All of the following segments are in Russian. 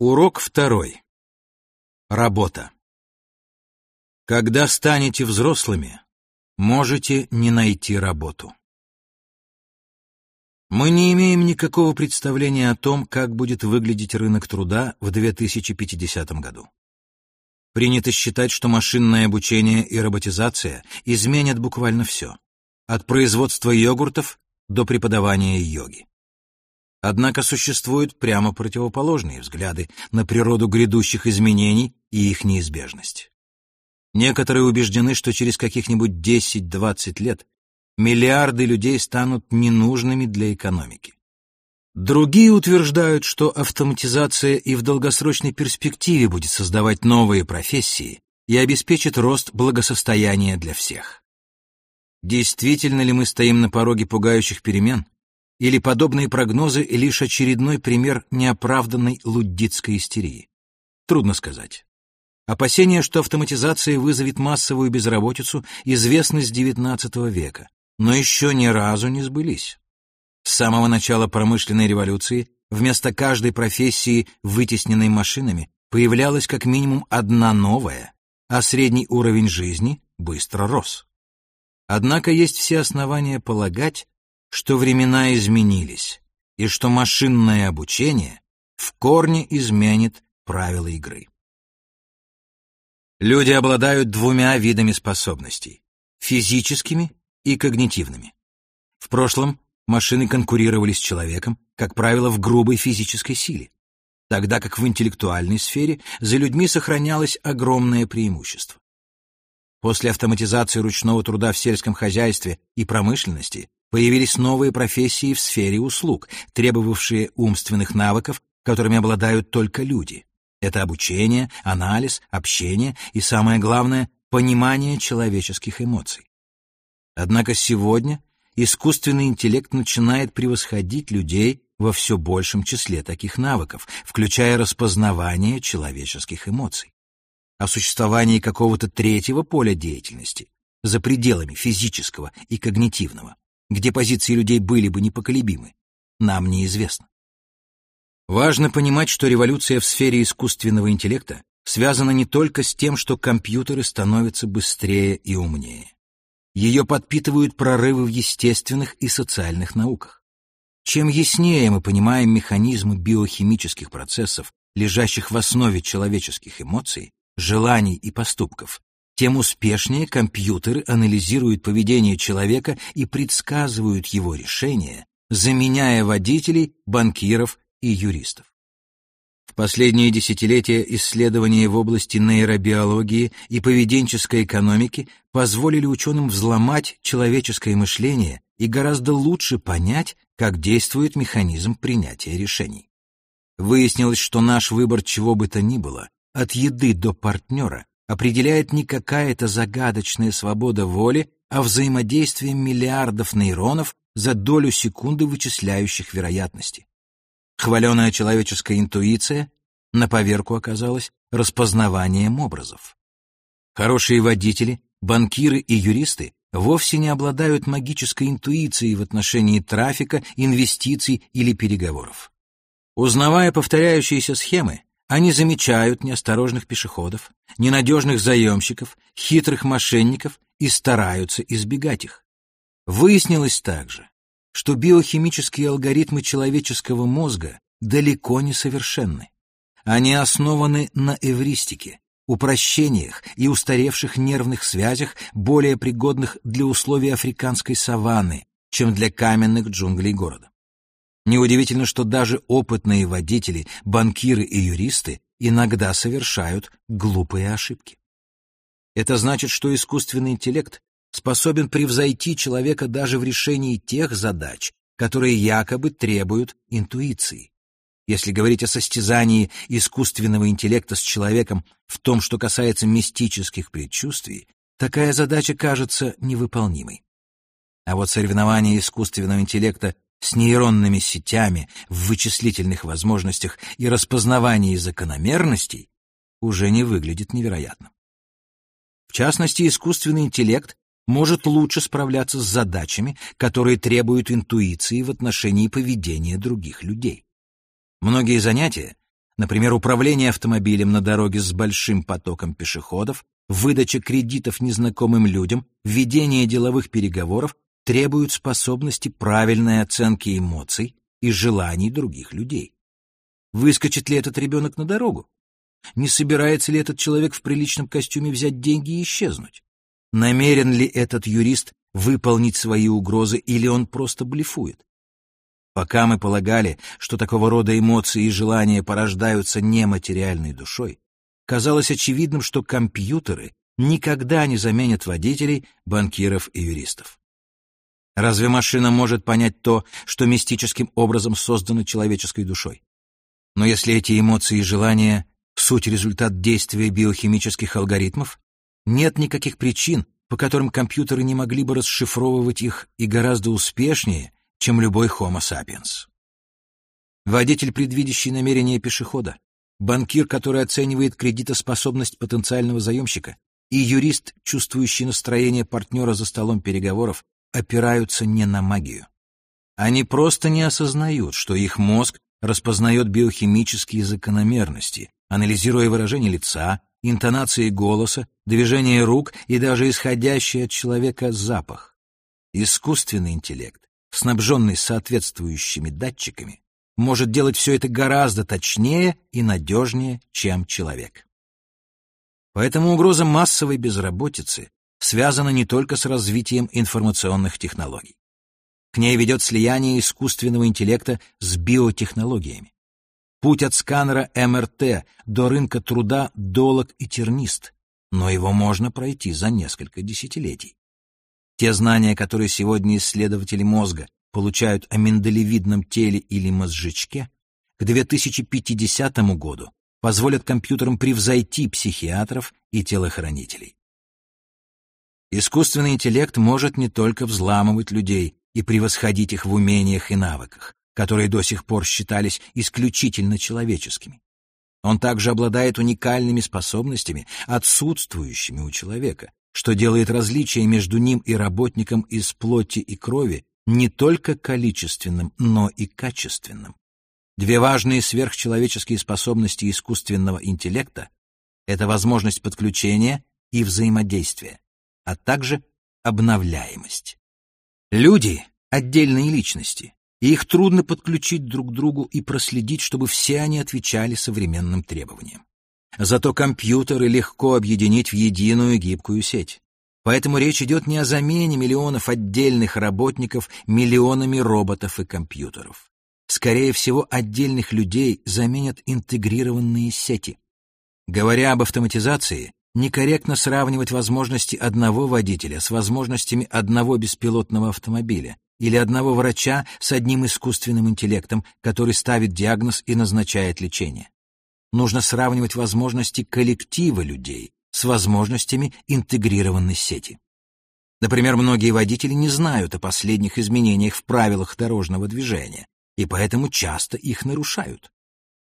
Урок второй. Работа. Когда станете взрослыми, можете не найти работу. Мы не имеем никакого представления о том, как будет выглядеть рынок труда в 2050 году. Принято считать, что машинное обучение и роботизация изменят буквально все, от производства йогуртов до преподавания йоги. Однако существуют прямо противоположные взгляды на природу грядущих изменений и их неизбежность. Некоторые убеждены, что через каких-нибудь 10-20 лет миллиарды людей станут ненужными для экономики. Другие утверждают, что автоматизация и в долгосрочной перспективе будет создавать новые профессии и обеспечит рост благосостояния для всех. Действительно ли мы стоим на пороге пугающих перемен? Или подобные прогнозы — лишь очередной пример неоправданной луддитской истерии? Трудно сказать. Опасения, что автоматизация вызовет массовую безработицу, известны с XIX века, но еще ни разу не сбылись. С самого начала промышленной революции вместо каждой профессии, вытесненной машинами, появлялась как минимум одна новая, а средний уровень жизни быстро рос. Однако есть все основания полагать, что времена изменились и что машинное обучение в корне изменит правила игры. Люди обладают двумя видами способностей — физическими и когнитивными. В прошлом машины конкурировали с человеком, как правило, в грубой физической силе, тогда как в интеллектуальной сфере за людьми сохранялось огромное преимущество. После автоматизации ручного труда в сельском хозяйстве и промышленности Появились новые профессии в сфере услуг, требовавшие умственных навыков, которыми обладают только люди. Это обучение, анализ, общение и, самое главное, понимание человеческих эмоций. Однако сегодня искусственный интеллект начинает превосходить людей во все большем числе таких навыков, включая распознавание человеческих эмоций. О существовании какого-то третьего поля деятельности, за пределами физического и когнитивного, где позиции людей были бы непоколебимы, нам неизвестно. Важно понимать, что революция в сфере искусственного интеллекта связана не только с тем, что компьютеры становятся быстрее и умнее. Ее подпитывают прорывы в естественных и социальных науках. Чем яснее мы понимаем механизмы биохимических процессов, лежащих в основе человеческих эмоций, желаний и поступков, тем успешнее компьютеры анализируют поведение человека и предсказывают его решения, заменяя водителей, банкиров и юристов. В последние десятилетия исследования в области нейробиологии и поведенческой экономики позволили ученым взломать человеческое мышление и гораздо лучше понять, как действует механизм принятия решений. Выяснилось, что наш выбор чего бы то ни было, от еды до партнера, определяет не какая-то загадочная свобода воли, а взаимодействие миллиардов нейронов за долю секунды вычисляющих вероятности. Хваленая человеческая интуиция на поверку оказалась распознаванием образов. Хорошие водители, банкиры и юристы вовсе не обладают магической интуицией в отношении трафика, инвестиций или переговоров. Узнавая повторяющиеся схемы, они замечают неосторожных пешеходов, ненадежных заемщиков, хитрых мошенников и стараются избегать их. Выяснилось также, что биохимические алгоритмы человеческого мозга далеко не совершенны. Они основаны на эвристике, упрощениях и устаревших нервных связях, более пригодных для условий африканской саванны, чем для каменных джунглей города. Неудивительно, что даже опытные водители, банкиры и юристы иногда совершают глупые ошибки. Это значит, что искусственный интеллект способен превзойти человека даже в решении тех задач, которые якобы требуют интуиции. Если говорить о состязании искусственного интеллекта с человеком в том, что касается мистических предчувствий, такая задача кажется невыполнимой. А вот соревнование искусственного интеллекта с нейронными сетями в вычислительных возможностях и распознавании закономерностей уже не выглядит невероятным. В частности, искусственный интеллект может лучше справляться с задачами, которые требуют интуиции в отношении поведения других людей. Многие занятия Например, управление автомобилем на дороге с большим потоком пешеходов, выдача кредитов незнакомым людям, ведение деловых переговоров требуют способности правильной оценки эмоций и желаний других людей. Выскочит ли этот ребенок на дорогу? Не собирается ли этот человек в приличном костюме взять деньги и исчезнуть? Намерен ли этот юрист выполнить свои угрозы или он просто блефует? Пока мы полагали, что такого рода эмоции и желания порождаются нематериальной душой, казалось очевидным, что компьютеры никогда не заменят водителей, банкиров и юристов. Разве машина может понять то, что мистическим образом создано человеческой душой? Но если эти эмоции и желания — суть результат действия биохимических алгоритмов, нет никаких причин, по которым компьютеры не могли бы расшифровывать их и гораздо успешнее, чем любой Homo sapiens. Водитель, предвидящий намерения пешехода, банкир, который оценивает кредитоспособность потенциального заемщика, и юрист, чувствующий настроение партнера за столом переговоров, опираются не на магию. Они просто не осознают, что их мозг распознает биохимические закономерности, анализируя выражение лица, интонации голоса, движение рук и даже исходящий от человека запах. Искусственный интеллект, снабженный соответствующими датчиками, может делать все это гораздо точнее и надежнее, чем человек. Поэтому угроза массовой безработицы связана не только с развитием информационных технологий. К ней ведет слияние искусственного интеллекта с биотехнологиями. Путь от сканера МРТ до рынка труда долог и тернист, но его можно пройти за несколько десятилетий. Те знания, которые сегодня исследователи мозга получают о миндалевидном теле или мозжечке, к 2050 году позволят компьютерам превзойти психиатров и телохранителей. Искусственный интеллект может не только взламывать людей и превосходить их в умениях и навыках, которые до сих пор считались исключительно человеческими. Он также обладает уникальными способностями, отсутствующими у человека, что делает различие между ним и работником из плоти и крови не только количественным, но и качественным. Две важные сверхчеловеческие способности искусственного интеллекта — это возможность подключения и взаимодействия а также обновляемость. Люди — отдельные личности, и их трудно подключить друг к другу и проследить, чтобы все они отвечали современным требованиям. Зато компьютеры легко объединить в единую гибкую сеть. Поэтому речь идет не о замене миллионов отдельных работников миллионами роботов и компьютеров. Скорее всего, отдельных людей заменят интегрированные сети. Говоря об автоматизации, некорректно сравнивать возможности одного водителя с возможностями одного беспилотного автомобиля или одного врача с одним искусственным интеллектом, который ставит диагноз и назначает лечение. Нужно сравнивать возможности коллектива людей с возможностями интегрированной сети. Например, многие водители не знают о последних изменениях в правилах дорожного движения, и поэтому часто их нарушают.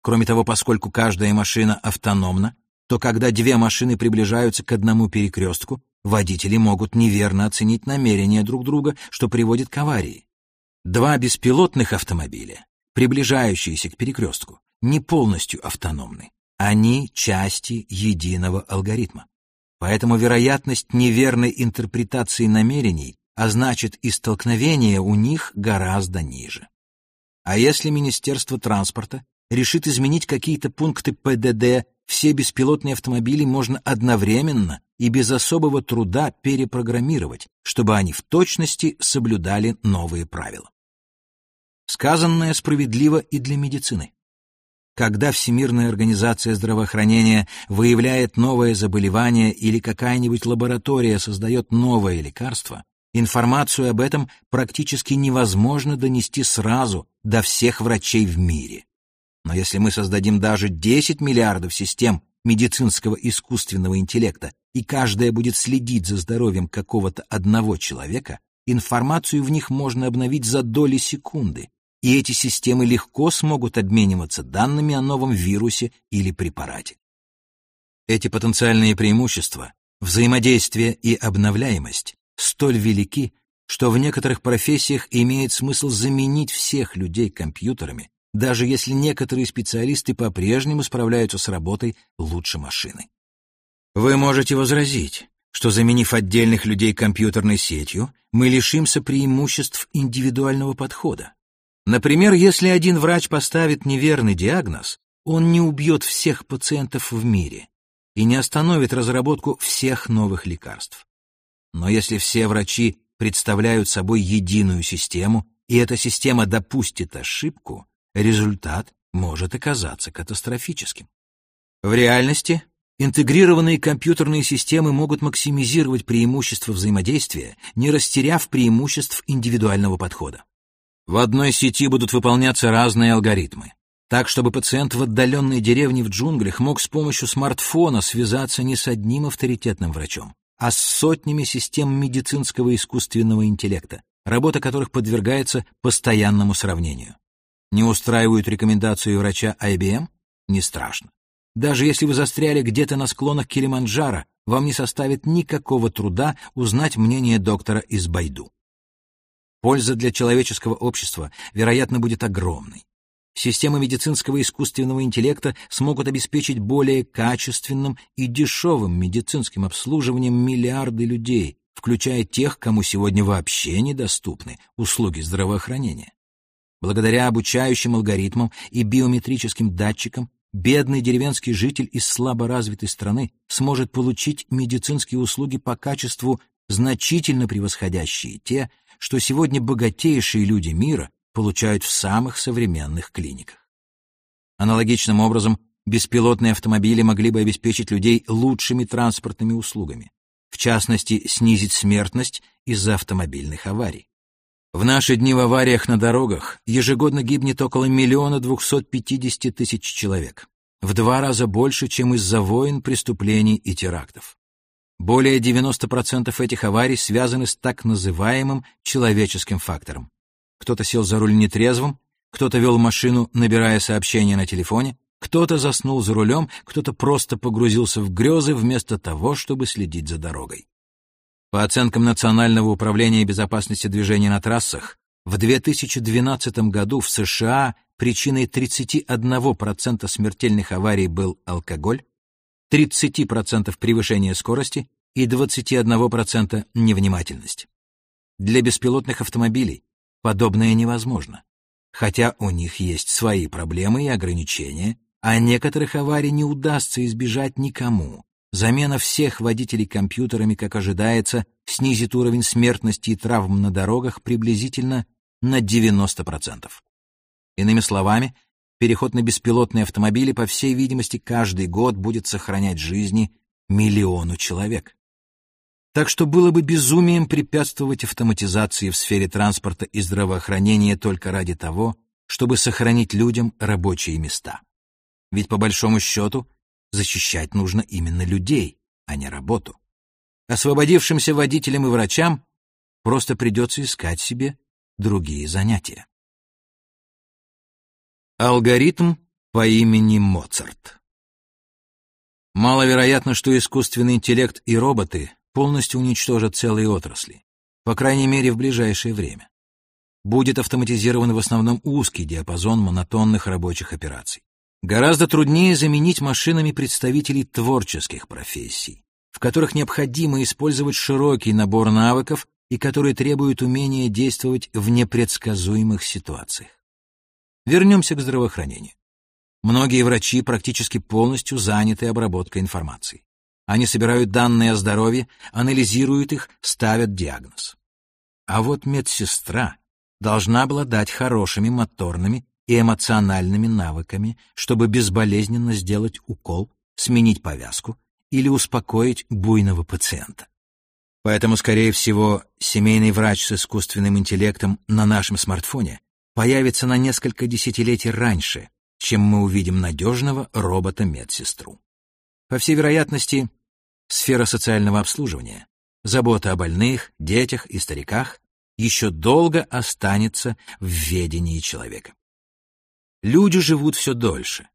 Кроме того, поскольку каждая машина автономна, то когда две машины приближаются к одному перекрестку, водители могут неверно оценить намерения друг друга, что приводит к аварии. Два беспилотных автомобиля, приближающиеся к перекрестку, не полностью автономны. Они части единого алгоритма. Поэтому вероятность неверной интерпретации намерений, а значит и столкновения у них гораздо ниже. А если Министерство транспорта решит изменить какие-то пункты ПДД все беспилотные автомобили можно одновременно и без особого труда перепрограммировать, чтобы они в точности соблюдали новые правила. Сказанное справедливо и для медицины. Когда Всемирная организация здравоохранения выявляет новое заболевание или какая-нибудь лаборатория создает новое лекарство, информацию об этом практически невозможно донести сразу до всех врачей в мире. Но если мы создадим даже 10 миллиардов систем медицинского искусственного интеллекта, и каждая будет следить за здоровьем какого-то одного человека, информацию в них можно обновить за доли секунды, и эти системы легко смогут обмениваться данными о новом вирусе или препарате. Эти потенциальные преимущества, взаимодействие и обновляемость, столь велики, что в некоторых профессиях имеет смысл заменить всех людей компьютерами, даже если некоторые специалисты по-прежнему справляются с работой лучше машины. Вы можете возразить, что заменив отдельных людей компьютерной сетью, мы лишимся преимуществ индивидуального подхода. Например, если один врач поставит неверный диагноз, он не убьет всех пациентов в мире и не остановит разработку всех новых лекарств. Но если все врачи представляют собой единую систему, и эта система допустит ошибку, результат может оказаться катастрофическим. В реальности интегрированные компьютерные системы могут максимизировать преимущества взаимодействия, не растеряв преимуществ индивидуального подхода. В одной сети будут выполняться разные алгоритмы, так чтобы пациент в отдаленной деревне в джунглях мог с помощью смартфона связаться не с одним авторитетным врачом, а с сотнями систем медицинского искусственного интеллекта, работа которых подвергается постоянному сравнению. Не устраивают рекомендацию врача IBM? Не страшно. Даже если вы застряли где-то на склонах Килиманджаро, вам не составит никакого труда узнать мнение доктора из Байду. Польза для человеческого общества, вероятно, будет огромной. Системы медицинского искусственного интеллекта смогут обеспечить более качественным и дешевым медицинским обслуживанием миллиарды людей, включая тех, кому сегодня вообще недоступны услуги здравоохранения. Благодаря обучающим алгоритмам и биометрическим датчикам бедный деревенский житель из слаборазвитой страны сможет получить медицинские услуги по качеству, значительно превосходящие те, что сегодня богатейшие люди мира получают в самых современных клиниках. Аналогичным образом, беспилотные автомобили могли бы обеспечить людей лучшими транспортными услугами, в частности, снизить смертность из-за автомобильных аварий. В наши дни в авариях на дорогах ежегодно гибнет около миллиона двухсот пятидесяти тысяч человек, в два раза больше, чем из-за войн, преступлений и терактов. Более 90% этих аварий связаны с так называемым человеческим фактором. Кто-то сел за руль нетрезвым, кто-то вел машину, набирая сообщения на телефоне, кто-то заснул за рулем, кто-то просто погрузился в грезы вместо того, чтобы следить за дорогой. По оценкам Национального управления безопасности движения на трассах, в 2012 году в США причиной 31% смертельных аварий был алкоголь, 30% превышение скорости и 21% невнимательность. Для беспилотных автомобилей подобное невозможно, хотя у них есть свои проблемы и ограничения, а некоторых аварий не удастся избежать никому, Замена всех водителей компьютерами, как ожидается, снизит уровень смертности и травм на дорогах приблизительно на 90%. Иными словами, переход на беспилотные автомобили, по всей видимости, каждый год будет сохранять жизни миллиону человек. Так что было бы безумием препятствовать автоматизации в сфере транспорта и здравоохранения только ради того, чтобы сохранить людям рабочие места. Ведь по большому счету защищать нужно именно людей, а не работу. Освободившимся водителям и врачам просто придется искать себе другие занятия. Алгоритм по имени Моцарт Маловероятно, что искусственный интеллект и роботы полностью уничтожат целые отрасли, по крайней мере в ближайшее время. Будет автоматизирован в основном узкий диапазон монотонных рабочих операций. Гораздо труднее заменить машинами представителей творческих профессий, в которых необходимо использовать широкий набор навыков и которые требуют умения действовать в непредсказуемых ситуациях. Вернемся к здравоохранению. Многие врачи практически полностью заняты обработкой информации. Они собирают данные о здоровье, анализируют их, ставят диагноз. А вот медсестра должна обладать хорошими моторными и эмоциональными навыками, чтобы безболезненно сделать укол, сменить повязку или успокоить буйного пациента. Поэтому, скорее всего, семейный врач с искусственным интеллектом на нашем смартфоне появится на несколько десятилетий раньше, чем мы увидим надежного робота-медсестру. По всей вероятности, сфера социального обслуживания, забота о больных, детях и стариках еще долго останется в ведении человека. Люди живут все дольше,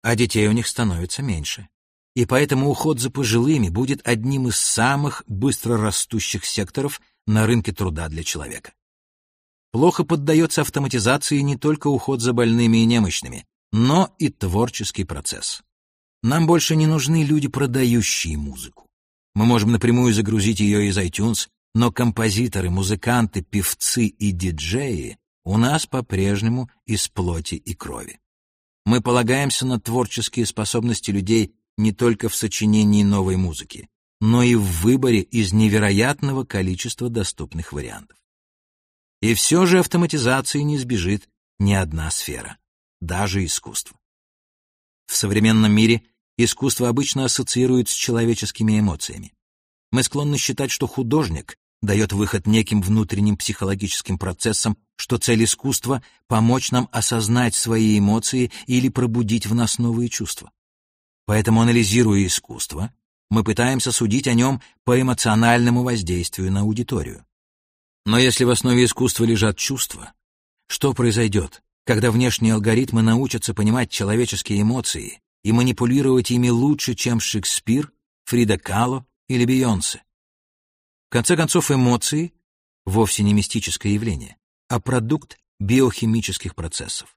а детей у них становится меньше. И поэтому уход за пожилыми будет одним из самых быстро растущих секторов на рынке труда для человека. плохо поддается автоматизации не только уход за больными и немощными, но и творческий процесс. Нам больше не нужны люди, продающие музыку. Мы можем напрямую загрузить ее из iTunes, но композиторы, музыканты, певцы и диджеи у нас по-прежнему из плоти и крови. Мы полагаемся на творческие способности людей не только в сочинении новой музыки, но и в выборе из невероятного количества доступных вариантов. И все же автоматизации не сбежит ни одна сфера, даже искусство. В современном мире искусство обычно ассоциируют с человеческими эмоциями. Мы склонны считать, что художник дает выход неким внутренним психологическим процессам, что цель искусства — помочь нам осознать свои эмоции или пробудить в нас новые чувства. Поэтому, анализируя искусство, мы пытаемся судить о нем по эмоциональному воздействию на аудиторию. Но если в основе искусства лежат чувства, что произойдет, когда внешние алгоритмы научатся понимать человеческие эмоции и манипулировать ими лучше, чем Шекспир, Фрида Кало или Бейонсе? В конце концов, эмоции — вовсе не мистическое явление, а продукт биохимических процессов.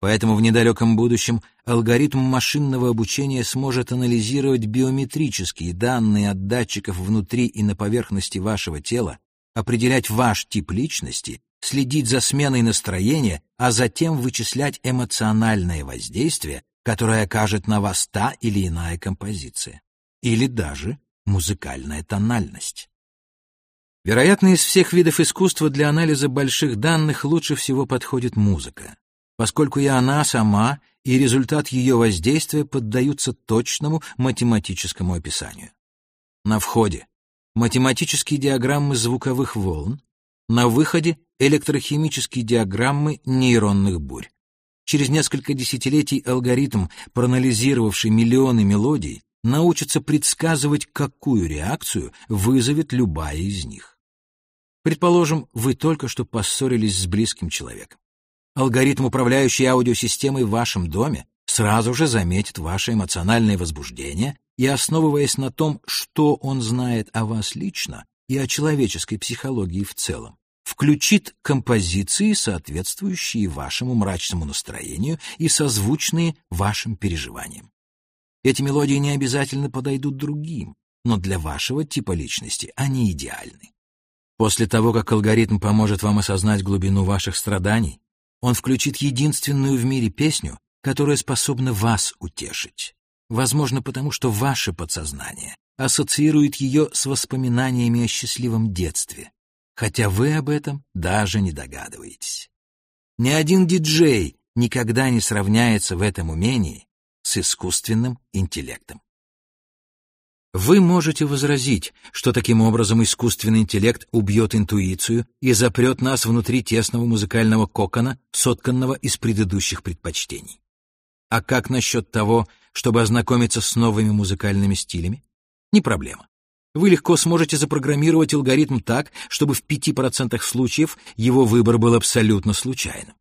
Поэтому в недалеком будущем алгоритм машинного обучения сможет анализировать биометрические данные от датчиков внутри и на поверхности вашего тела, определять ваш тип личности, следить за сменой настроения, а затем вычислять эмоциональное воздействие, которое окажет на вас та или иная композиция. Или даже музыкальная тональность. Вероятно, из всех видов искусства для анализа больших данных лучше всего подходит музыка поскольку и она сама, и результат ее воздействия поддаются точному математическому описанию. На входе математические диаграммы звуковых волн, на выходе электрохимические диаграммы нейронных бурь. Через несколько десятилетий алгоритм, проанализировавший миллионы мелодий, научится предсказывать, какую реакцию вызовет любая из них. Предположим, вы только что поссорились с близким человеком. Алгоритм, управляющий аудиосистемой в вашем доме, сразу же заметит ваше эмоциональное возбуждение и, основываясь на том, что он знает о вас лично и о человеческой психологии в целом, включит композиции, соответствующие вашему мрачному настроению и созвучные вашим переживаниям. Эти мелодии не обязательно подойдут другим, но для вашего типа личности они идеальны. После того, как алгоритм поможет вам осознать глубину ваших страданий, он включит единственную в мире песню, которая способна вас утешить. Возможно, потому что ваше подсознание ассоциирует ее с воспоминаниями о счастливом детстве, хотя вы об этом даже не догадываетесь. Ни один диджей никогда не сравняется в этом умении с искусственным интеллектом. Вы можете возразить, что таким образом искусственный интеллект убьет интуицию и запрет нас внутри тесного музыкального кокона, сотканного из предыдущих предпочтений. А как насчет того, чтобы ознакомиться с новыми музыкальными стилями? Не проблема. Вы легко сможете запрограммировать алгоритм так, чтобы в 5% случаев его выбор был абсолютно случайным.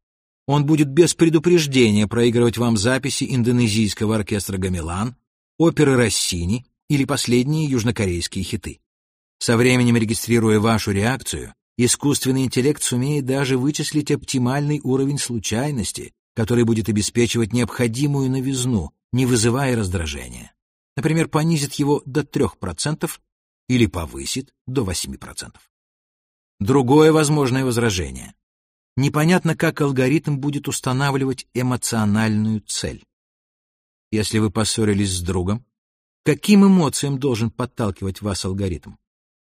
Он будет без предупреждения проигрывать вам записи индонезийского оркестра «Гамелан», оперы Россини, или последние южнокорейские хиты. Со временем регистрируя вашу реакцию, искусственный интеллект сумеет даже вычислить оптимальный уровень случайности, который будет обеспечивать необходимую новизну, не вызывая раздражения. Например, понизит его до 3% или повысит до 8%. Другое возможное возражение. Непонятно, как алгоритм будет устанавливать эмоциональную цель. Если вы поссорились с другом, Каким эмоциям должен подталкивать вас алгоритм?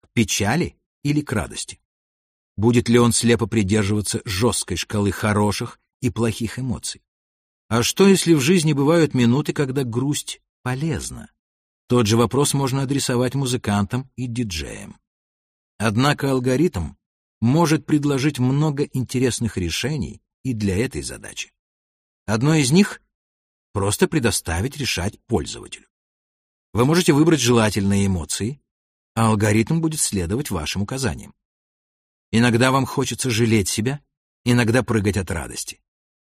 К печали или к радости? Будет ли он слепо придерживаться жесткой шкалы хороших и плохих эмоций? А что, если в жизни бывают минуты, когда грусть полезна? Тот же вопрос можно адресовать музыкантам и диджеям. Однако алгоритм может предложить много интересных решений и для этой задачи. Одно из них — просто предоставить решать пользователю. Вы можете выбрать желательные эмоции, а алгоритм будет следовать вашим указаниям. Иногда вам хочется жалеть себя, иногда прыгать от радости.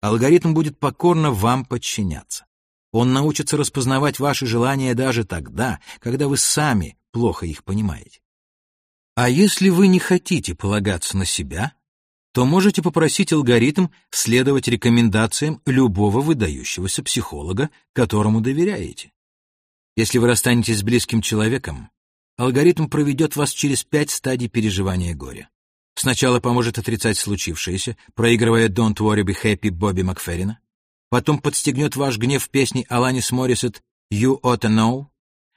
Алгоритм будет покорно вам подчиняться. Он научится распознавать ваши желания даже тогда, когда вы сами плохо их понимаете. А если вы не хотите полагаться на себя, то можете попросить алгоритм следовать рекомендациям любого выдающегося психолога, которому доверяете. Если вы расстанетесь с близким человеком, алгоритм проведет вас через пять стадий переживания горя. Сначала поможет отрицать случившееся, проигрывая «Don't worry, be happy» Бобби Макферрина. Потом подстегнет ваш гнев песней Аланис Моррисет «You ought to know»,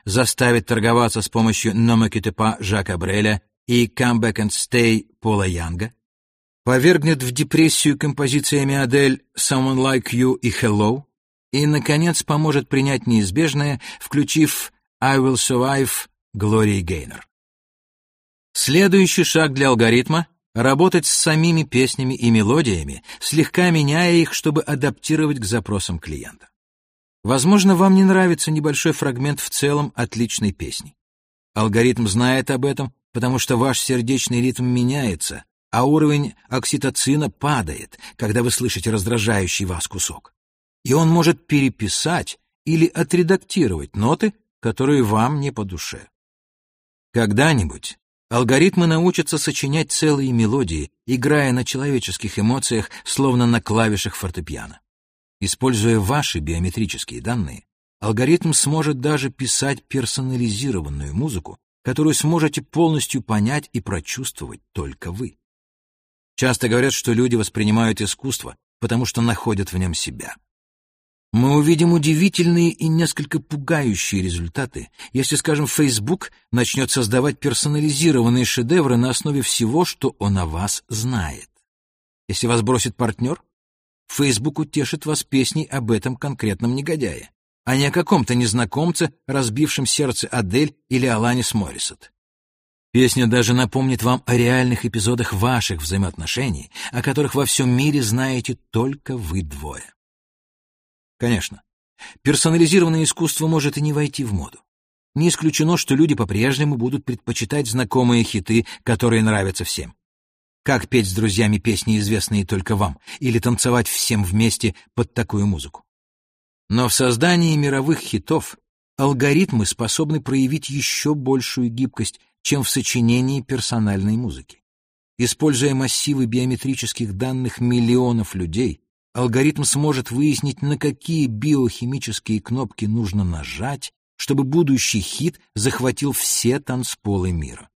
заставит торговаться с помощью «No me quitte pas» Жака Бреля и «Come back and stay» Пола Янга, повергнет в депрессию композициями Адель «Someone Like You» и «Hello», и, наконец, поможет принять неизбежное, включив «I Will Survive» Глории Гейнер. Следующий шаг для алгоритма — работать с самими песнями и мелодиями, слегка меняя их, чтобы адаптировать к запросам клиента. Возможно, вам не нравится небольшой фрагмент в целом отличной песни. Алгоритм знает об этом, потому что ваш сердечный ритм меняется, а уровень окситоцина падает, когда вы слышите раздражающий вас кусок. И он может переписать или отредактировать ноты, которые вам не по душе. Когда-нибудь алгоритмы научатся сочинять целые мелодии, играя на человеческих эмоциях, словно на клавишах фортепиано. Используя ваши биометрические данные, алгоритм сможет даже писать персонализированную музыку, которую сможете полностью понять и прочувствовать только вы. Часто говорят, что люди воспринимают искусство, потому что находят в нем себя. Мы увидим удивительные и несколько пугающие результаты, если, скажем, Facebook начнет создавать персонализированные шедевры на основе всего, что он о вас знает. Если вас бросит партнер, Facebook утешит вас песней об этом конкретном негодяе, а не о каком-то незнакомце, разбившем сердце Адель или Аланис Моррисет. Песня даже напомнит вам о реальных эпизодах ваших взаимоотношений, о которых во всем мире знаете только вы двое. Конечно, персонализированное искусство может и не войти в моду. Не исключено, что люди по-прежнему будут предпочитать знакомые хиты, которые нравятся всем. Как петь с друзьями песни, известные только вам, или танцевать всем вместе под такую музыку. Но в создании мировых хитов алгоритмы способны проявить еще большую гибкость, чем в сочинении персональной музыки. Используя массивы биометрических данных миллионов людей, алгоритм сможет выяснить, на какие биохимические кнопки нужно нажать, чтобы будущий хит захватил все танцполы мира.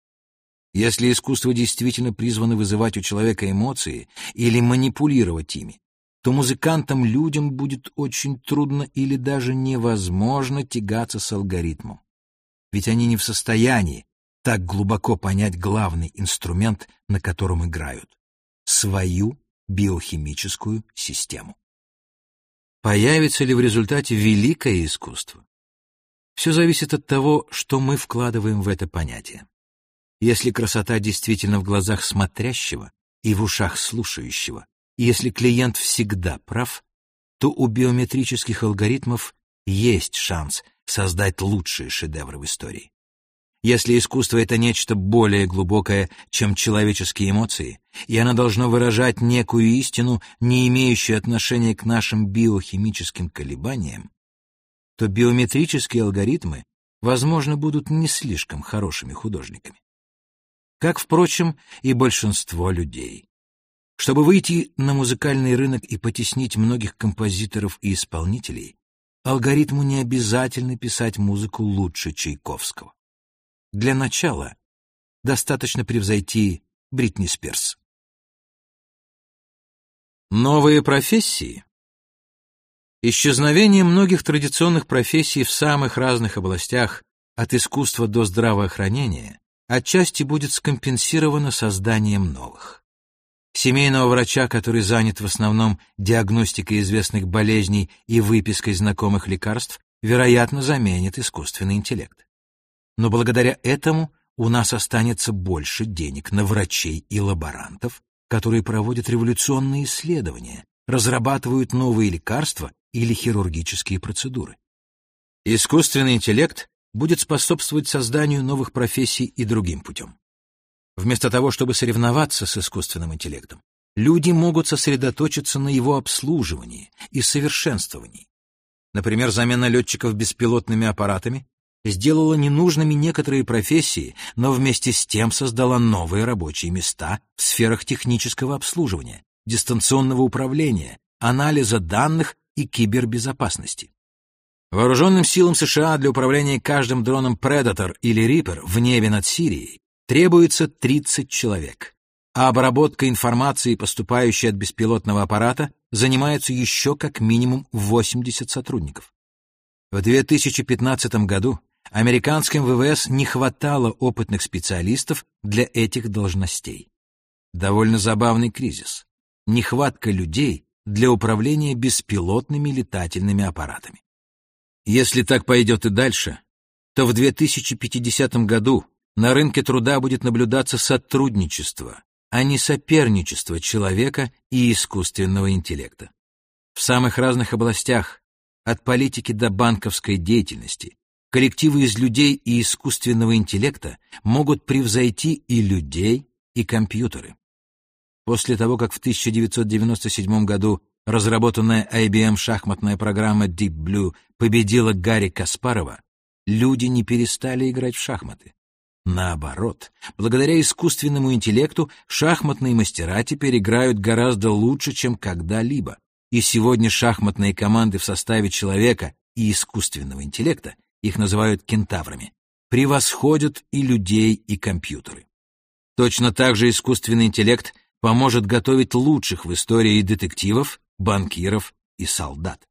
Если искусство действительно призвано вызывать у человека эмоции или манипулировать ими, то музыкантам-людям будет очень трудно или даже невозможно тягаться с алгоритмом. Ведь они не в состоянии так глубоко понять главный инструмент, на котором играют — свою биохимическую систему. Появится ли в результате великое искусство? Все зависит от того, что мы вкладываем в это понятие. Если красота действительно в глазах смотрящего и в ушах слушающего, и если клиент всегда прав, то у биометрических алгоритмов есть шанс создать лучшие шедевры в истории. Если искусство — это нечто более глубокое, чем человеческие эмоции, и оно должно выражать некую истину, не имеющую отношения к нашим биохимическим колебаниям, то биометрические алгоритмы, возможно, будут не слишком хорошими художниками. Как, впрочем, и большинство людей. Чтобы выйти на музыкальный рынок и потеснить многих композиторов и исполнителей, алгоритму не обязательно писать музыку лучше Чайковского. Для начала достаточно превзойти Бритни Спирс. Новые профессии. Исчезновение многих традиционных профессий в самых разных областях, от искусства до здравоохранения, отчасти будет скомпенсировано созданием новых. Семейного врача, который занят в основном диагностикой известных болезней и выпиской знакомых лекарств, вероятно, заменит искусственный интеллект но благодаря этому у нас останется больше денег на врачей и лаборантов, которые проводят революционные исследования, разрабатывают новые лекарства или хирургические процедуры. Искусственный интеллект будет способствовать созданию новых профессий и другим путем. Вместо того, чтобы соревноваться с искусственным интеллектом, люди могут сосредоточиться на его обслуживании и совершенствовании. Например, замена летчиков беспилотными аппаратами сделала ненужными некоторые профессии, но вместе с тем создала новые рабочие места в сферах технического обслуживания, дистанционного управления, анализа данных и кибербезопасности. Вооруженным силам США для управления каждым дроном Predator или Reaper в небе над Сирией требуется 30 человек, а обработка информации, поступающей от беспилотного аппарата, занимаются еще как минимум 80 сотрудников. В 2015 году американским ВВС не хватало опытных специалистов для этих должностей. Довольно забавный кризис. Нехватка людей для управления беспилотными летательными аппаратами. Если так пойдет и дальше, то в 2050 году на рынке труда будет наблюдаться сотрудничество, а не соперничество человека и искусственного интеллекта. В самых разных областях, от политики до банковской деятельности, коллективы из людей и искусственного интеллекта могут превзойти и людей, и компьютеры. После того, как в 1997 году разработанная IBM шахматная программа Deep Blue победила Гарри Каспарова, люди не перестали играть в шахматы. Наоборот, благодаря искусственному интеллекту шахматные мастера теперь играют гораздо лучше, чем когда-либо. И сегодня шахматные команды в составе человека и искусственного интеллекта, их называют кентаврами, превосходят и людей, и компьютеры. Точно так же искусственный интеллект поможет готовить лучших в истории детективов, банкиров и солдат.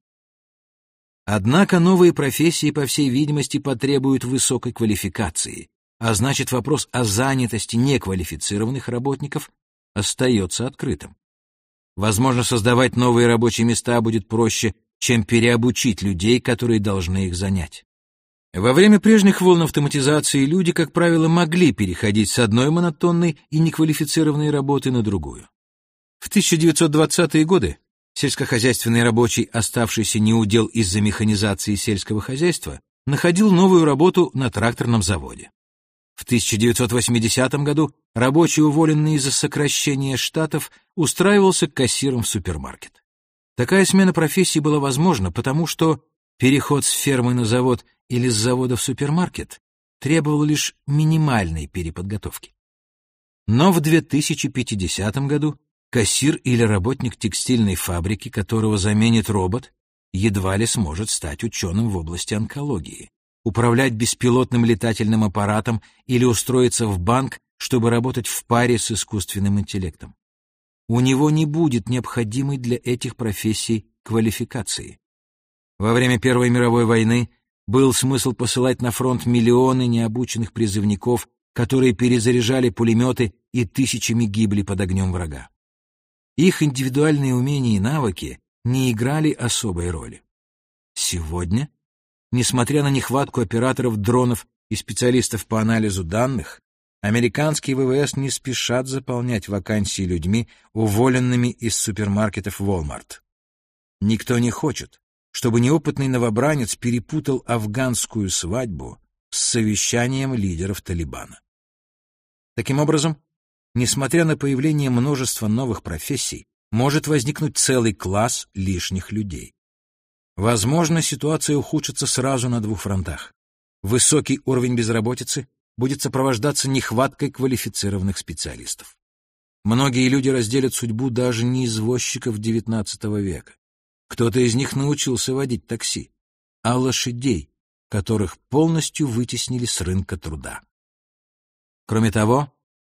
Однако новые профессии, по всей видимости, потребуют высокой квалификации, а значит вопрос о занятости неквалифицированных работников остается открытым. Возможно, создавать новые рабочие места будет проще, чем переобучить людей, которые должны их занять. Во время прежних волн автоматизации люди, как правило, могли переходить с одной монотонной и неквалифицированной работы на другую. В 1920-е годы Сельскохозяйственный рабочий, оставшийся неудел из-за механизации сельского хозяйства, находил новую работу на тракторном заводе. В 1980 году рабочий, уволенный из-за сокращения штатов, устраивался кассиром в супермаркет. Такая смена профессии была возможна, потому что переход с фермы на завод или с завода в супермаркет требовал лишь минимальной переподготовки. Но в 2050 году Кассир или работник текстильной фабрики, которого заменит робот, едва ли сможет стать ученым в области онкологии, управлять беспилотным летательным аппаратом или устроиться в банк, чтобы работать в паре с искусственным интеллектом. У него не будет необходимой для этих профессий квалификации. Во время Первой мировой войны был смысл посылать на фронт миллионы необученных призывников, которые перезаряжали пулеметы и тысячами гибли под огнем врага. Их индивидуальные умения и навыки не играли особой роли. Сегодня, несмотря на нехватку операторов дронов и специалистов по анализу данных, американские ВВС не спешат заполнять вакансии людьми, уволенными из супермаркетов Walmart. Никто не хочет, чтобы неопытный новобранец перепутал афганскую свадьбу с совещанием лидеров Талибана. Таким образом, несмотря на появление множества новых профессий, может возникнуть целый класс лишних людей. Возможно, ситуация ухудшится сразу на двух фронтах. Высокий уровень безработицы будет сопровождаться нехваткой квалифицированных специалистов. Многие люди разделят судьбу даже не извозчиков XIX века. Кто-то из них научился водить такси, а лошадей, которых полностью вытеснили с рынка труда. Кроме того,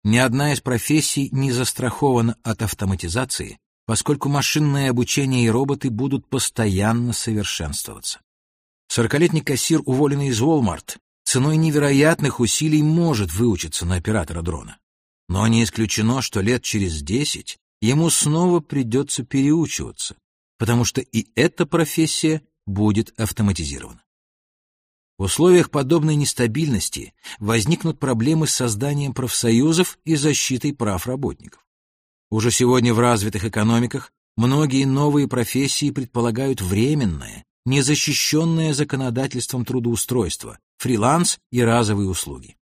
ни одна из профессий не застрахована от автоматизации, поскольку машинное обучение и роботы будут постоянно совершенствоваться. Сорокалетний кассир, уволенный из Walmart, ценой невероятных усилий может выучиться на оператора дрона. Но не исключено, что лет через десять ему снова придется переучиваться, потому что и эта профессия будет автоматизирована. В условиях подобной нестабильности возникнут проблемы с созданием профсоюзов и защитой прав работников. Уже сегодня в развитых экономиках многие новые профессии предполагают временное, незащищенное законодательством трудоустройство, фриланс и разовые услуги.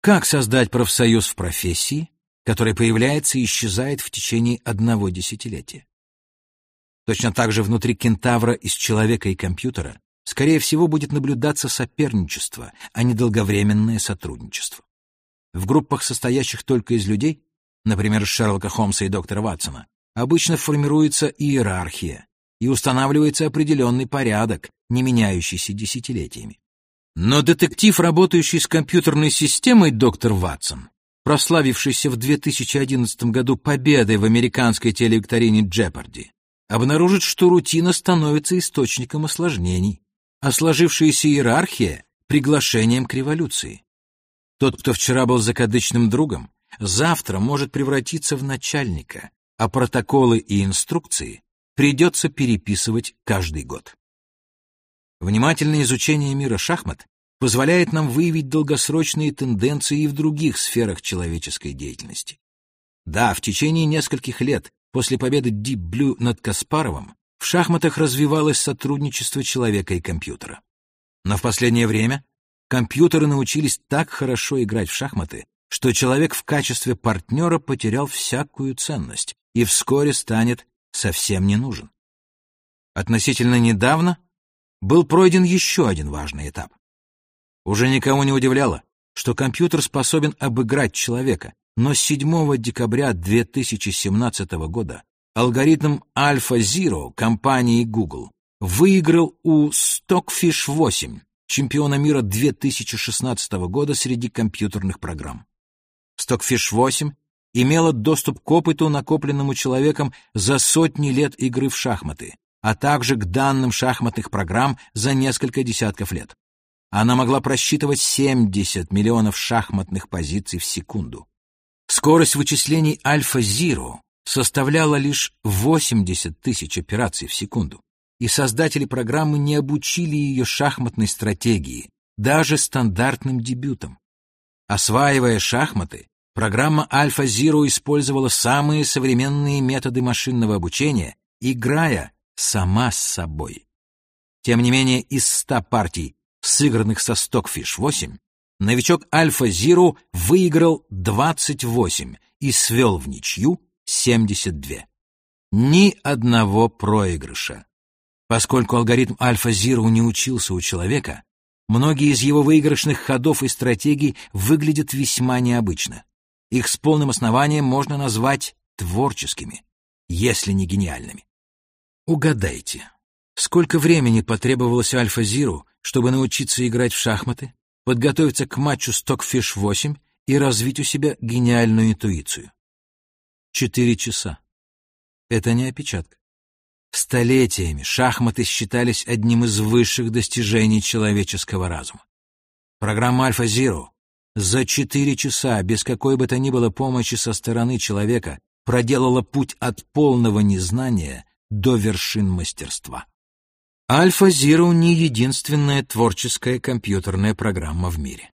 Как создать профсоюз в профессии, который появляется и исчезает в течение одного десятилетия? Точно так же внутри кентавра из человека и компьютера скорее всего, будет наблюдаться соперничество, а не долговременное сотрудничество. В группах, состоящих только из людей, например, Шерлока Холмса и доктора Ватсона, обычно формируется иерархия и устанавливается определенный порядок, не меняющийся десятилетиями. Но детектив, работающий с компьютерной системой доктор Ватсон, прославившийся в 2011 году победой в американской телевикторине «Джепарди», обнаружит, что рутина становится источником осложнений, а сложившаяся иерархия — приглашением к революции. Тот, кто вчера был закадычным другом, завтра может превратиться в начальника, а протоколы и инструкции придется переписывать каждый год. Внимательное изучение мира шахмат позволяет нам выявить долгосрочные тенденции и в других сферах человеческой деятельности. Да, в течение нескольких лет после победы Deep Blue над Каспаровым в шахматах развивалось сотрудничество человека и компьютера. Но в последнее время компьютеры научились так хорошо играть в шахматы, что человек в качестве партнера потерял всякую ценность и вскоре станет совсем не нужен. Относительно недавно был пройден еще один важный этап. Уже никого не удивляло, что компьютер способен обыграть человека, но 7 декабря 2017 года алгоритм AlphaZero компании Google выиграл у Stockfish 8, чемпиона мира 2016 года среди компьютерных программ. Stockfish 8 имела доступ к опыту, накопленному человеком за сотни лет игры в шахматы, а также к данным шахматных программ за несколько десятков лет. Она могла просчитывать 70 миллионов шахматных позиций в секунду. Скорость вычислений Альфа-Зиро составляла лишь 80 тысяч операций в секунду, и создатели программы не обучили ее шахматной стратегии, даже стандартным дебютам. Осваивая шахматы, программа Альфа-Зиро использовала самые современные методы машинного обучения, играя сама с собой. Тем не менее, из ста партий, сыгранных со Stockfish 8, новичок Альфа Зиру выиграл 28 и свел в ничью 72. Ни одного проигрыша. Поскольку алгоритм Альфа Зиру не учился у человека, многие из его выигрышных ходов и стратегий выглядят весьма необычно. Их с полным основанием можно назвать творческими, если не гениальными. Угадайте, сколько времени потребовалось Альфа-Зиру, чтобы научиться играть в шахматы, подготовиться к матчу Stockfish 8 и развить у себя гениальную интуицию? Четыре часа. Это не опечатка. Столетиями шахматы считались одним из высших достижений человеческого разума. Программа Альфа-Зиро за четыре часа, без какой бы то ни было помощи со стороны человека, проделала путь от полного незнания до вершин мастерства. Альфа Zero не единственная творческая компьютерная программа в мире.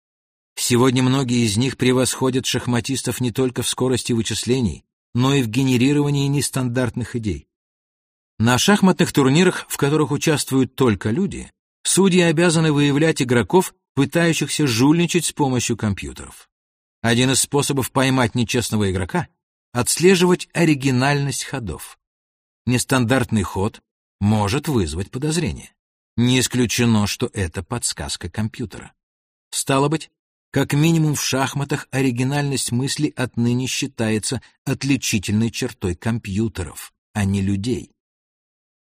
Сегодня многие из них превосходят шахматистов не только в скорости вычислений, но и в генерировании нестандартных идей. На шахматных турнирах, в которых участвуют только люди, судьи обязаны выявлять игроков, пытающихся жульничать с помощью компьютеров. Один из способов поймать нечестного игрока — отслеживать оригинальность ходов. Нестандартный ход может вызвать подозрение. Не исключено, что это подсказка компьютера. Стало быть, как минимум в шахматах оригинальность мысли отныне считается отличительной чертой компьютеров, а не людей.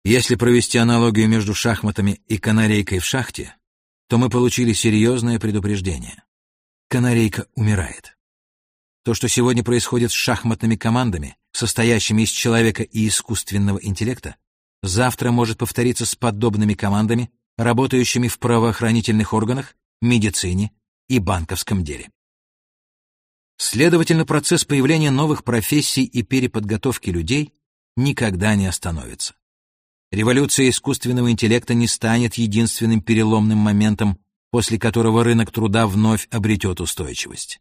Если провести аналогию между шахматами и канарейкой в шахте, то мы получили серьезное предупреждение. Канарейка умирает. То, что сегодня происходит с шахматными командами, состоящими из человека и искусственного интеллекта, завтра может повториться с подобными командами, работающими в правоохранительных органах, медицине и банковском деле. Следовательно, процесс появления новых профессий и переподготовки людей никогда не остановится. Революция искусственного интеллекта не станет единственным переломным моментом, после которого рынок труда вновь обретет устойчивость.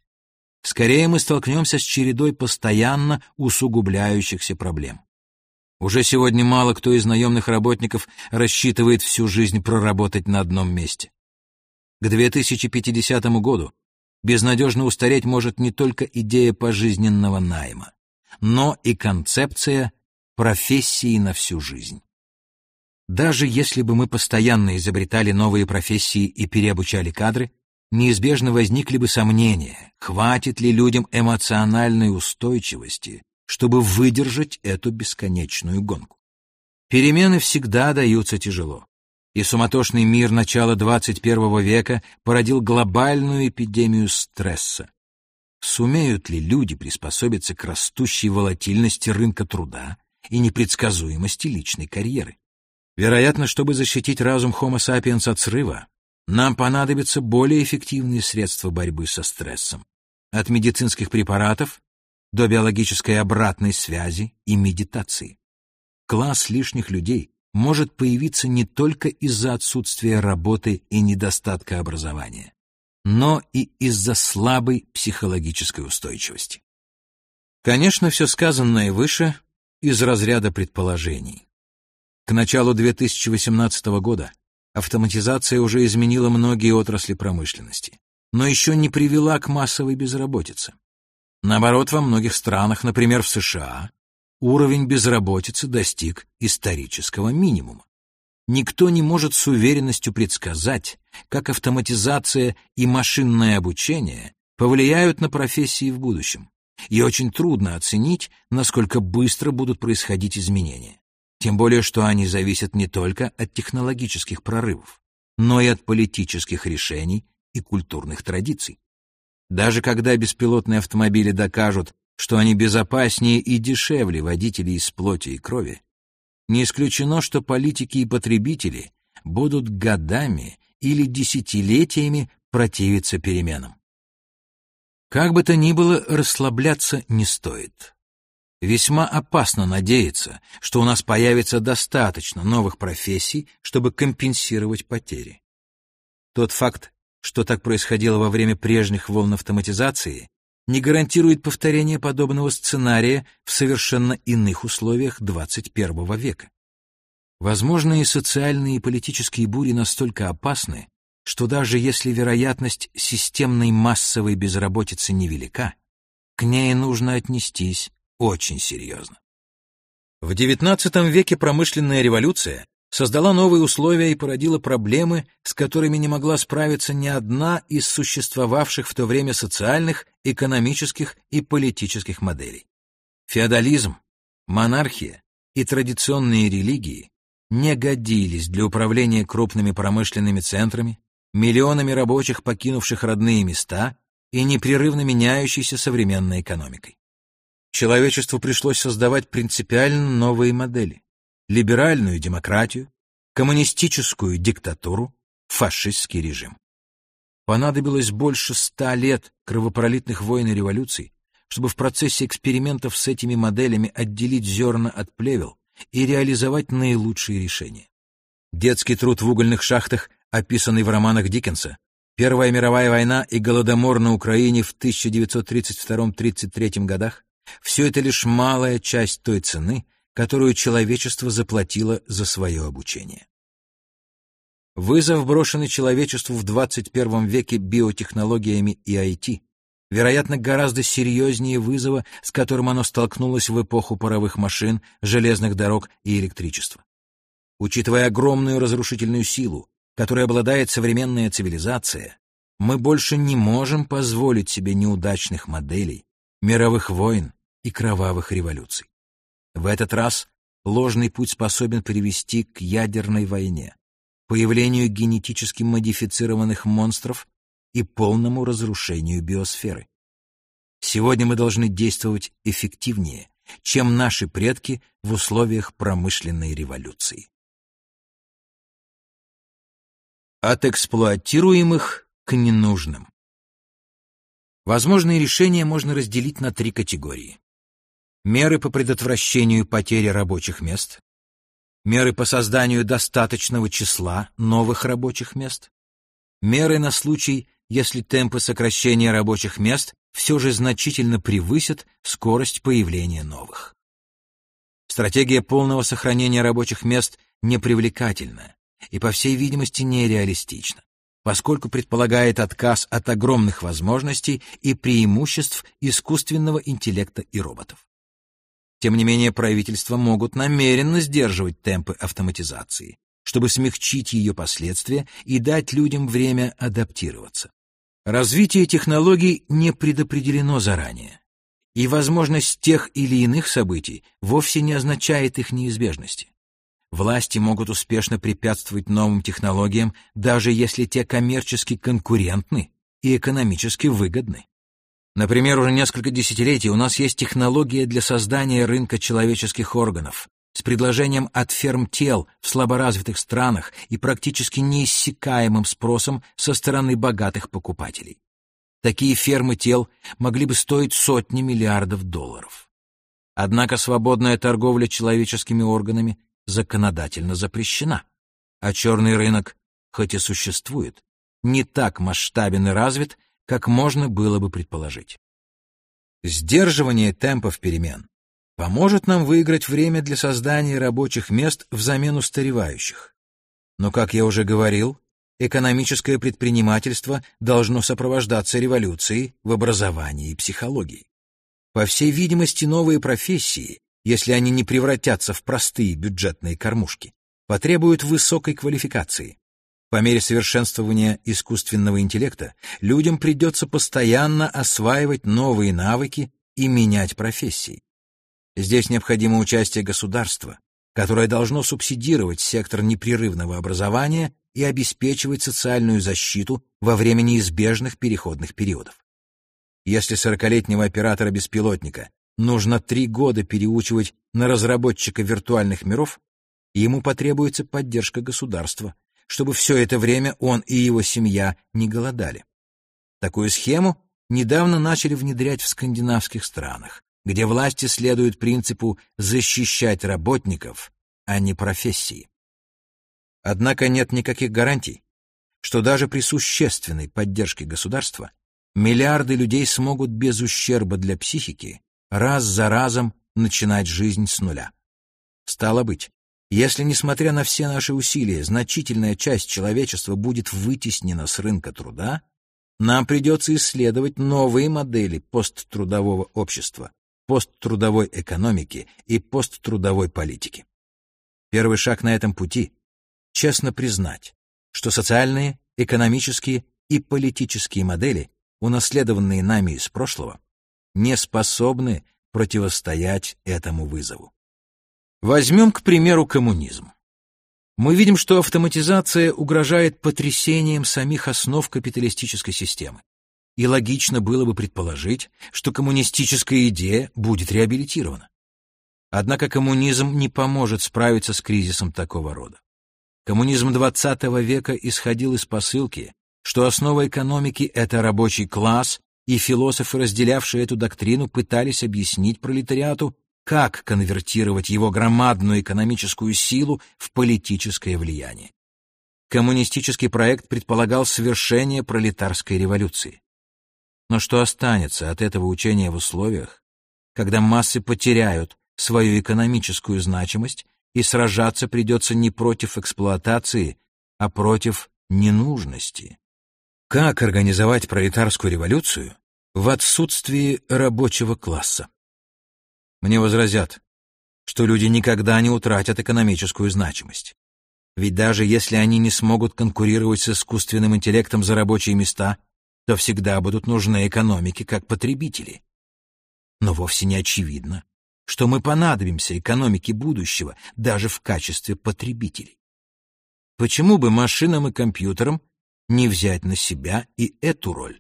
Скорее мы столкнемся с чередой постоянно усугубляющихся проблем. Уже сегодня мало кто из наемных работников рассчитывает всю жизнь проработать на одном месте. К 2050 году безнадежно устареть может не только идея пожизненного найма, но и концепция профессии на всю жизнь. Даже если бы мы постоянно изобретали новые профессии и переобучали кадры, неизбежно возникли бы сомнения, хватит ли людям эмоциональной устойчивости, чтобы выдержать эту бесконечную гонку. Перемены всегда даются тяжело, и суматошный мир начала 21 века породил глобальную эпидемию стресса. Сумеют ли люди приспособиться к растущей волатильности рынка труда и непредсказуемости личной карьеры? Вероятно, чтобы защитить разум Homo sapiens от срыва, нам понадобятся более эффективные средства борьбы со стрессом. От медицинских препаратов до биологической обратной связи и медитации. Класс лишних людей может появиться не только из-за отсутствия работы и недостатка образования, но и из-за слабой психологической устойчивости. Конечно, все сказанное выше из разряда предположений. К началу 2018 года автоматизация уже изменила многие отрасли промышленности, но еще не привела к массовой безработице. Наоборот, во многих странах, например, в США, уровень безработицы достиг исторического минимума. Никто не может с уверенностью предсказать, как автоматизация и машинное обучение повлияют на профессии в будущем, и очень трудно оценить, насколько быстро будут происходить изменения. Тем более, что они зависят не только от технологических прорывов, но и от политических решений и культурных традиций. Даже когда беспилотные автомобили докажут, что они безопаснее и дешевле водителей из плоти и крови, не исключено, что политики и потребители будут годами или десятилетиями противиться переменам. Как бы то ни было, расслабляться не стоит. Весьма опасно надеяться, что у нас появится достаточно новых профессий, чтобы компенсировать потери. Тот факт, что так происходило во время прежних волн автоматизации, не гарантирует повторение подобного сценария в совершенно иных условиях 21 века. Возможные социальные и политические бури настолько опасны, что даже если вероятность системной массовой безработицы невелика, к ней нужно отнестись очень серьезно. В XIX веке промышленная революция создала новые условия и породила проблемы, с которыми не могла справиться ни одна из существовавших в то время социальных, экономических и политических моделей. Феодализм, монархия и традиционные религии не годились для управления крупными промышленными центрами, миллионами рабочих, покинувших родные места и непрерывно меняющейся современной экономикой человечеству пришлось создавать принципиально новые модели. Либеральную демократию, коммунистическую диктатуру, фашистский режим. Понадобилось больше ста лет кровопролитных войн и революций, чтобы в процессе экспериментов с этими моделями отделить зерна от плевел и реализовать наилучшие решения. Детский труд в угольных шахтах, описанный в романах Диккенса, Первая мировая война и голодомор на Украине в 1932-33 годах, все это лишь малая часть той цены, которую человечество заплатило за свое обучение. Вызов, брошенный человечеству в 21 веке биотехнологиями и IT, вероятно, гораздо серьезнее вызова, с которым оно столкнулось в эпоху паровых машин, железных дорог и электричества. Учитывая огромную разрушительную силу, которой обладает современная цивилизация, мы больше не можем позволить себе неудачных моделей, мировых войн и кровавых революций. В этот раз ложный путь способен привести к ядерной войне, появлению генетически модифицированных монстров и полному разрушению биосферы. Сегодня мы должны действовать эффективнее, чем наши предки в условиях промышленной революции. От эксплуатируемых к ненужным. Возможные решения можно разделить на три категории меры по предотвращению потери рабочих мест, меры по созданию достаточного числа новых рабочих мест, меры на случай, если темпы сокращения рабочих мест все же значительно превысят скорость появления новых. Стратегия полного сохранения рабочих мест непривлекательна и, по всей видимости, нереалистична, поскольку предполагает отказ от огромных возможностей и преимуществ искусственного интеллекта и роботов. Тем не менее, правительства могут намеренно сдерживать темпы автоматизации, чтобы смягчить ее последствия и дать людям время адаптироваться. Развитие технологий не предопределено заранее, и возможность тех или иных событий вовсе не означает их неизбежности. Власти могут успешно препятствовать новым технологиям, даже если те коммерчески конкурентны и экономически выгодны. Например, уже несколько десятилетий у нас есть технология для создания рынка человеческих органов с предложением от ферм тел в слаборазвитых странах и практически неиссякаемым спросом со стороны богатых покупателей. Такие фермы тел могли бы стоить сотни миллиардов долларов. Однако свободная торговля человеческими органами законодательно запрещена, а черный рынок, хоть и существует, не так масштабен и развит, как можно было бы предположить. Сдерживание темпов перемен поможет нам выиграть время для создания рабочих мест взамен устаревающих. Но, как я уже говорил, экономическое предпринимательство должно сопровождаться революцией в образовании и психологии. По всей видимости, новые профессии, если они не превратятся в простые бюджетные кормушки, потребуют высокой квалификации. По мере совершенствования искусственного интеллекта людям придется постоянно осваивать новые навыки и менять профессии. Здесь необходимо участие государства, которое должно субсидировать сектор непрерывного образования и обеспечивать социальную защиту во время неизбежных переходных периодов. Если сорокалетнего оператора беспилотника нужно три года переучивать на разработчика виртуальных миров, ему потребуется поддержка государства, чтобы все это время он и его семья не голодали. Такую схему недавно начали внедрять в скандинавских странах, где власти следуют принципу защищать работников, а не профессии. Однако нет никаких гарантий, что даже при существенной поддержке государства миллиарды людей смогут без ущерба для психики раз за разом начинать жизнь с нуля. Стало быть, если, несмотря на все наши усилия, значительная часть человечества будет вытеснена с рынка труда, нам придется исследовать новые модели посттрудового общества, посттрудовой экономики и посттрудовой политики. Первый шаг на этом пути — честно признать, что социальные, экономические и политические модели, унаследованные нами из прошлого, не способны противостоять этому вызову. Возьмем, к примеру, коммунизм. Мы видим, что автоматизация угрожает потрясением самих основ капиталистической системы. И логично было бы предположить, что коммунистическая идея будет реабилитирована. Однако коммунизм не поможет справиться с кризисом такого рода. Коммунизм XX века исходил из посылки, что основа экономики — это рабочий класс, и философы, разделявшие эту доктрину, пытались объяснить пролетариату, как конвертировать его громадную экономическую силу в политическое влияние. Коммунистический проект предполагал совершение пролетарской революции. Но что останется от этого учения в условиях, когда массы потеряют свою экономическую значимость и сражаться придется не против эксплуатации, а против ненужности? Как организовать пролетарскую революцию в отсутствии рабочего класса? Мне возразят, что люди никогда не утратят экономическую значимость. Ведь даже если они не смогут конкурировать с искусственным интеллектом за рабочие места, то всегда будут нужны экономике как потребители. Но вовсе не очевидно, что мы понадобимся экономике будущего даже в качестве потребителей. Почему бы машинам и компьютерам не взять на себя и эту роль?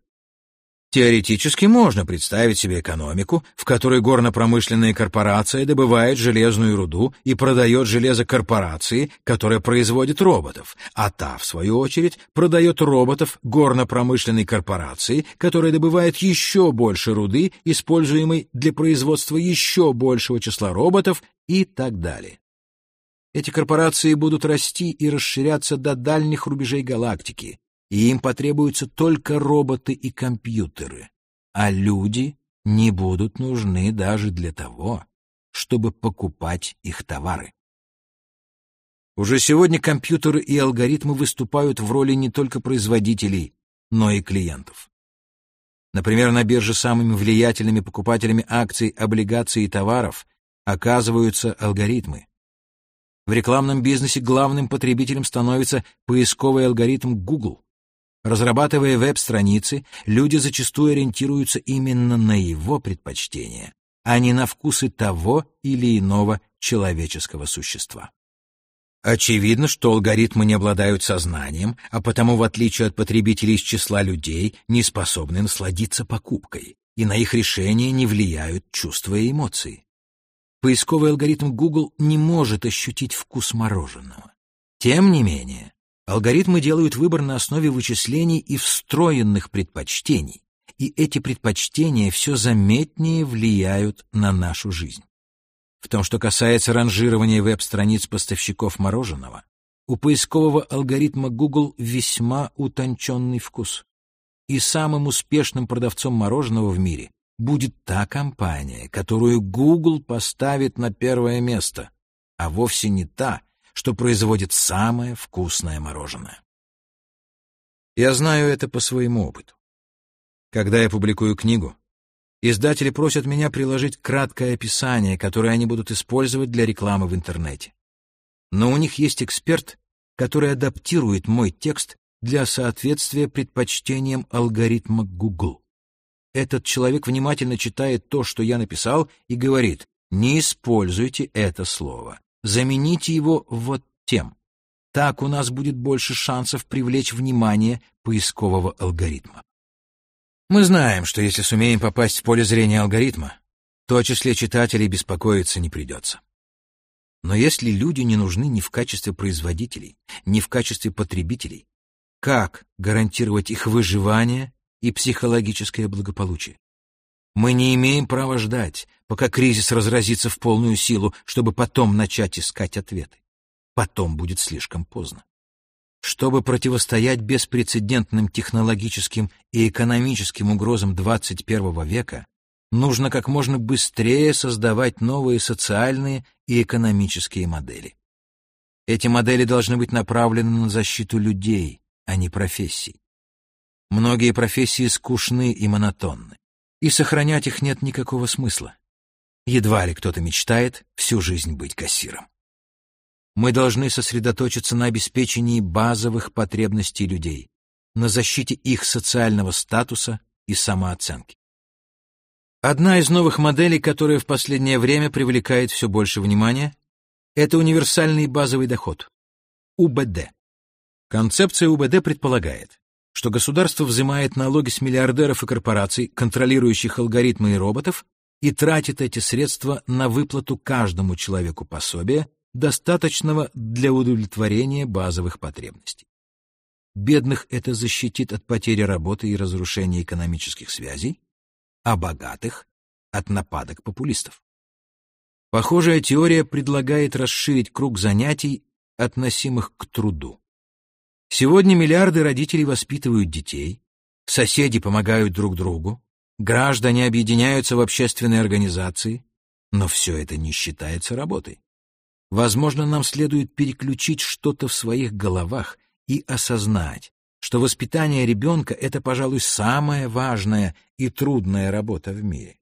Теоретически можно представить себе экономику, в которой горно-промышленная корпорация добывает железную руду и продает железо корпорации, которая производит роботов, а та, в свою очередь, продает роботов горно-промышленной корпорации, которая добывает еще больше руды, используемой для производства еще большего числа роботов и так далее. Эти корпорации будут расти и расширяться до дальних рубежей галактики, и им потребуются только роботы и компьютеры, а люди не будут нужны даже для того, чтобы покупать их товары. Уже сегодня компьютеры и алгоритмы выступают в роли не только производителей, но и клиентов. Например, на бирже самыми влиятельными покупателями акций, облигаций и товаров оказываются алгоритмы. В рекламном бизнесе главным потребителем становится поисковый алгоритм Google. Разрабатывая веб-страницы, люди зачастую ориентируются именно на его предпочтения, а не на вкусы того или иного человеческого существа. Очевидно, что алгоритмы не обладают сознанием, а потому, в отличие от потребителей из числа людей, не способны насладиться покупкой, и на их решение не влияют чувства и эмоции. Поисковый алгоритм Google не может ощутить вкус мороженого. Тем не менее, алгоритмы делают выбор на основе вычислений и встроенных предпочтений, и эти предпочтения все заметнее влияют на нашу жизнь. В том, что касается ранжирования веб-страниц поставщиков мороженого, у поискового алгоритма Google весьма утонченный вкус. И самым успешным продавцом мороженого в мире будет та компания, которую Google поставит на первое место, а вовсе не та, что производит самое вкусное мороженое. Я знаю это по своему опыту. Когда я публикую книгу, Издатели просят меня приложить краткое описание, которое они будут использовать для рекламы в интернете. Но у них есть эксперт, который адаптирует мой текст для соответствия предпочтениям алгоритма Google. Этот человек внимательно читает то, что я написал, и говорит, не используйте это слово, замените его вот тем. Так у нас будет больше шансов привлечь внимание поискового алгоритма. Мы знаем, что если сумеем попасть в поле зрения алгоритма, то о числе читателей беспокоиться не придется. Но если люди не нужны ни в качестве производителей, ни в качестве потребителей, как гарантировать их выживание и психологическое благополучие? Мы не имеем права ждать, пока кризис разразится в полную силу, чтобы потом начать искать ответы. Потом будет слишком поздно. Чтобы противостоять беспрецедентным технологическим и экономическим угрозам 21 века, нужно как можно быстрее создавать новые социальные и экономические модели. Эти модели должны быть направлены на защиту людей, а не профессий. Многие профессии скучны и монотонны, и сохранять их нет никакого смысла. Едва ли кто-то мечтает всю жизнь быть кассиром мы должны сосредоточиться на обеспечении базовых потребностей людей, на защите их социального статуса и самооценки. Одна из новых моделей, которая в последнее время привлекает все больше внимания, это универсальный базовый доход, УБД. Концепция УБД предполагает, что государство взимает налоги с миллиардеров и корпораций, контролирующих алгоритмы и роботов, и тратит эти средства на выплату каждому человеку пособия, достаточного для удовлетворения базовых потребностей. Бедных это защитит от потери работы и разрушения экономических связей, а богатых — от нападок популистов. Похожая теория предлагает расширить круг занятий, относимых к труду. Сегодня миллиарды родителей воспитывают детей, соседи помогают друг другу, граждане объединяются в общественные организации, но все это не считается работой. Возможно, нам следует переключить что-то в своих головах и осознать, что воспитание ребенка — это, пожалуй, самая важная и трудная работа в мире.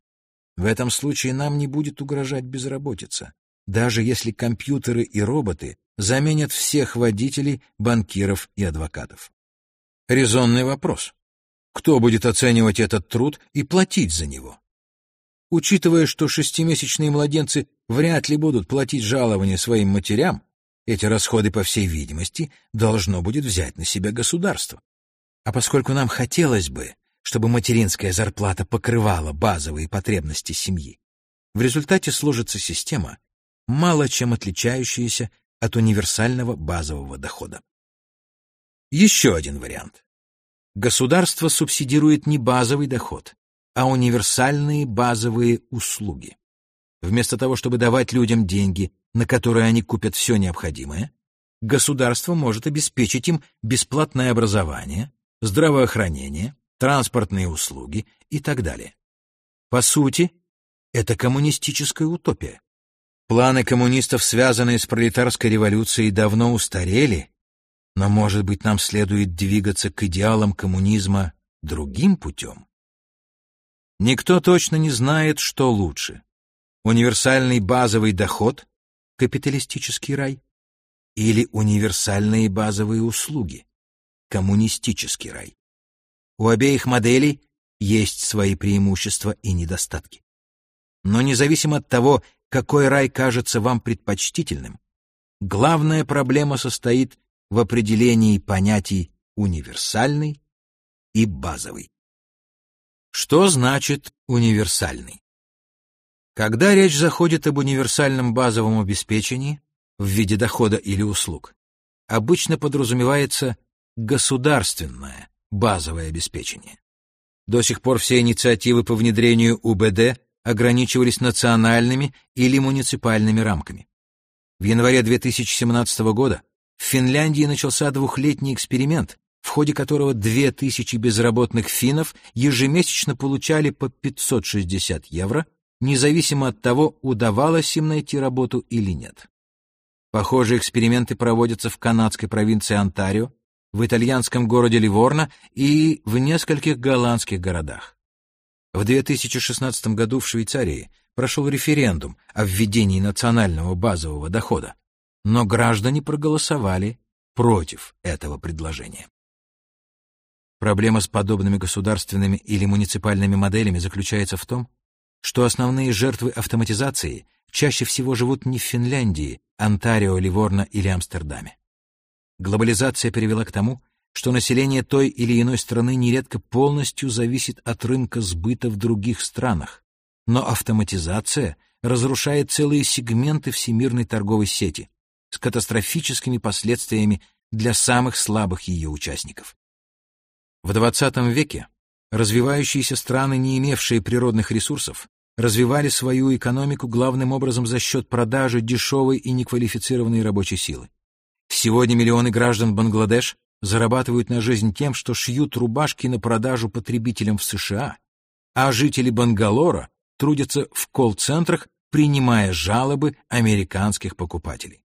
В этом случае нам не будет угрожать безработица, даже если компьютеры и роботы заменят всех водителей, банкиров и адвокатов. Резонный вопрос. Кто будет оценивать этот труд и платить за него? Учитывая, что шестимесячные младенцы вряд ли будут платить жалования своим матерям, эти расходы, по всей видимости, должно будет взять на себя государство. А поскольку нам хотелось бы, чтобы материнская зарплата покрывала базовые потребности семьи, в результате сложится система, мало чем отличающаяся от универсального базового дохода. Еще один вариант. Государство субсидирует не базовый доход, а универсальные базовые услуги. Вместо того, чтобы давать людям деньги, на которые они купят все необходимое, государство может обеспечить им бесплатное образование, здравоохранение, транспортные услуги и так далее. По сути, это коммунистическая утопия. Планы коммунистов, связанные с пролетарской революцией, давно устарели, но, может быть, нам следует двигаться к идеалам коммунизма другим путем? Никто точно не знает, что лучше Универсальный базовый доход – капиталистический рай? Или универсальные базовые услуги – коммунистический рай? У обеих моделей есть свои преимущества и недостатки. Но независимо от того, какой рай кажется вам предпочтительным, главная проблема состоит в определении понятий универсальный и базовый. Что значит универсальный? Когда речь заходит об универсальном базовом обеспечении в виде дохода или услуг, обычно подразумевается государственное базовое обеспечение. До сих пор все инициативы по внедрению УБД ограничивались национальными или муниципальными рамками. В январе 2017 года в Финляндии начался двухлетний эксперимент, в ходе которого 2000 безработных финнов ежемесячно получали по 560 евро независимо от того, удавалось им найти работу или нет. Похожие эксперименты проводятся в канадской провинции Онтарио, в итальянском городе Ливорно и в нескольких голландских городах. В 2016 году в Швейцарии прошел референдум о введении национального базового дохода, но граждане проголосовали против этого предложения. Проблема с подобными государственными или муниципальными моделями заключается в том, что основные жертвы автоматизации чаще всего живут не в Финляндии, Онтарио, Ливорно или Амстердаме. Глобализация привела к тому, что население той или иной страны нередко полностью зависит от рынка сбыта в других странах, но автоматизация разрушает целые сегменты всемирной торговой сети с катастрофическими последствиями для самых слабых ее участников. В XX веке развивающиеся страны, не имевшие природных ресурсов, развивали свою экономику главным образом за счет продажи дешевой и неквалифицированной рабочей силы. Сегодня миллионы граждан Бангладеш зарабатывают на жизнь тем, что шьют рубашки на продажу потребителям в США, а жители Бангалора трудятся в колл-центрах, принимая жалобы американских покупателей.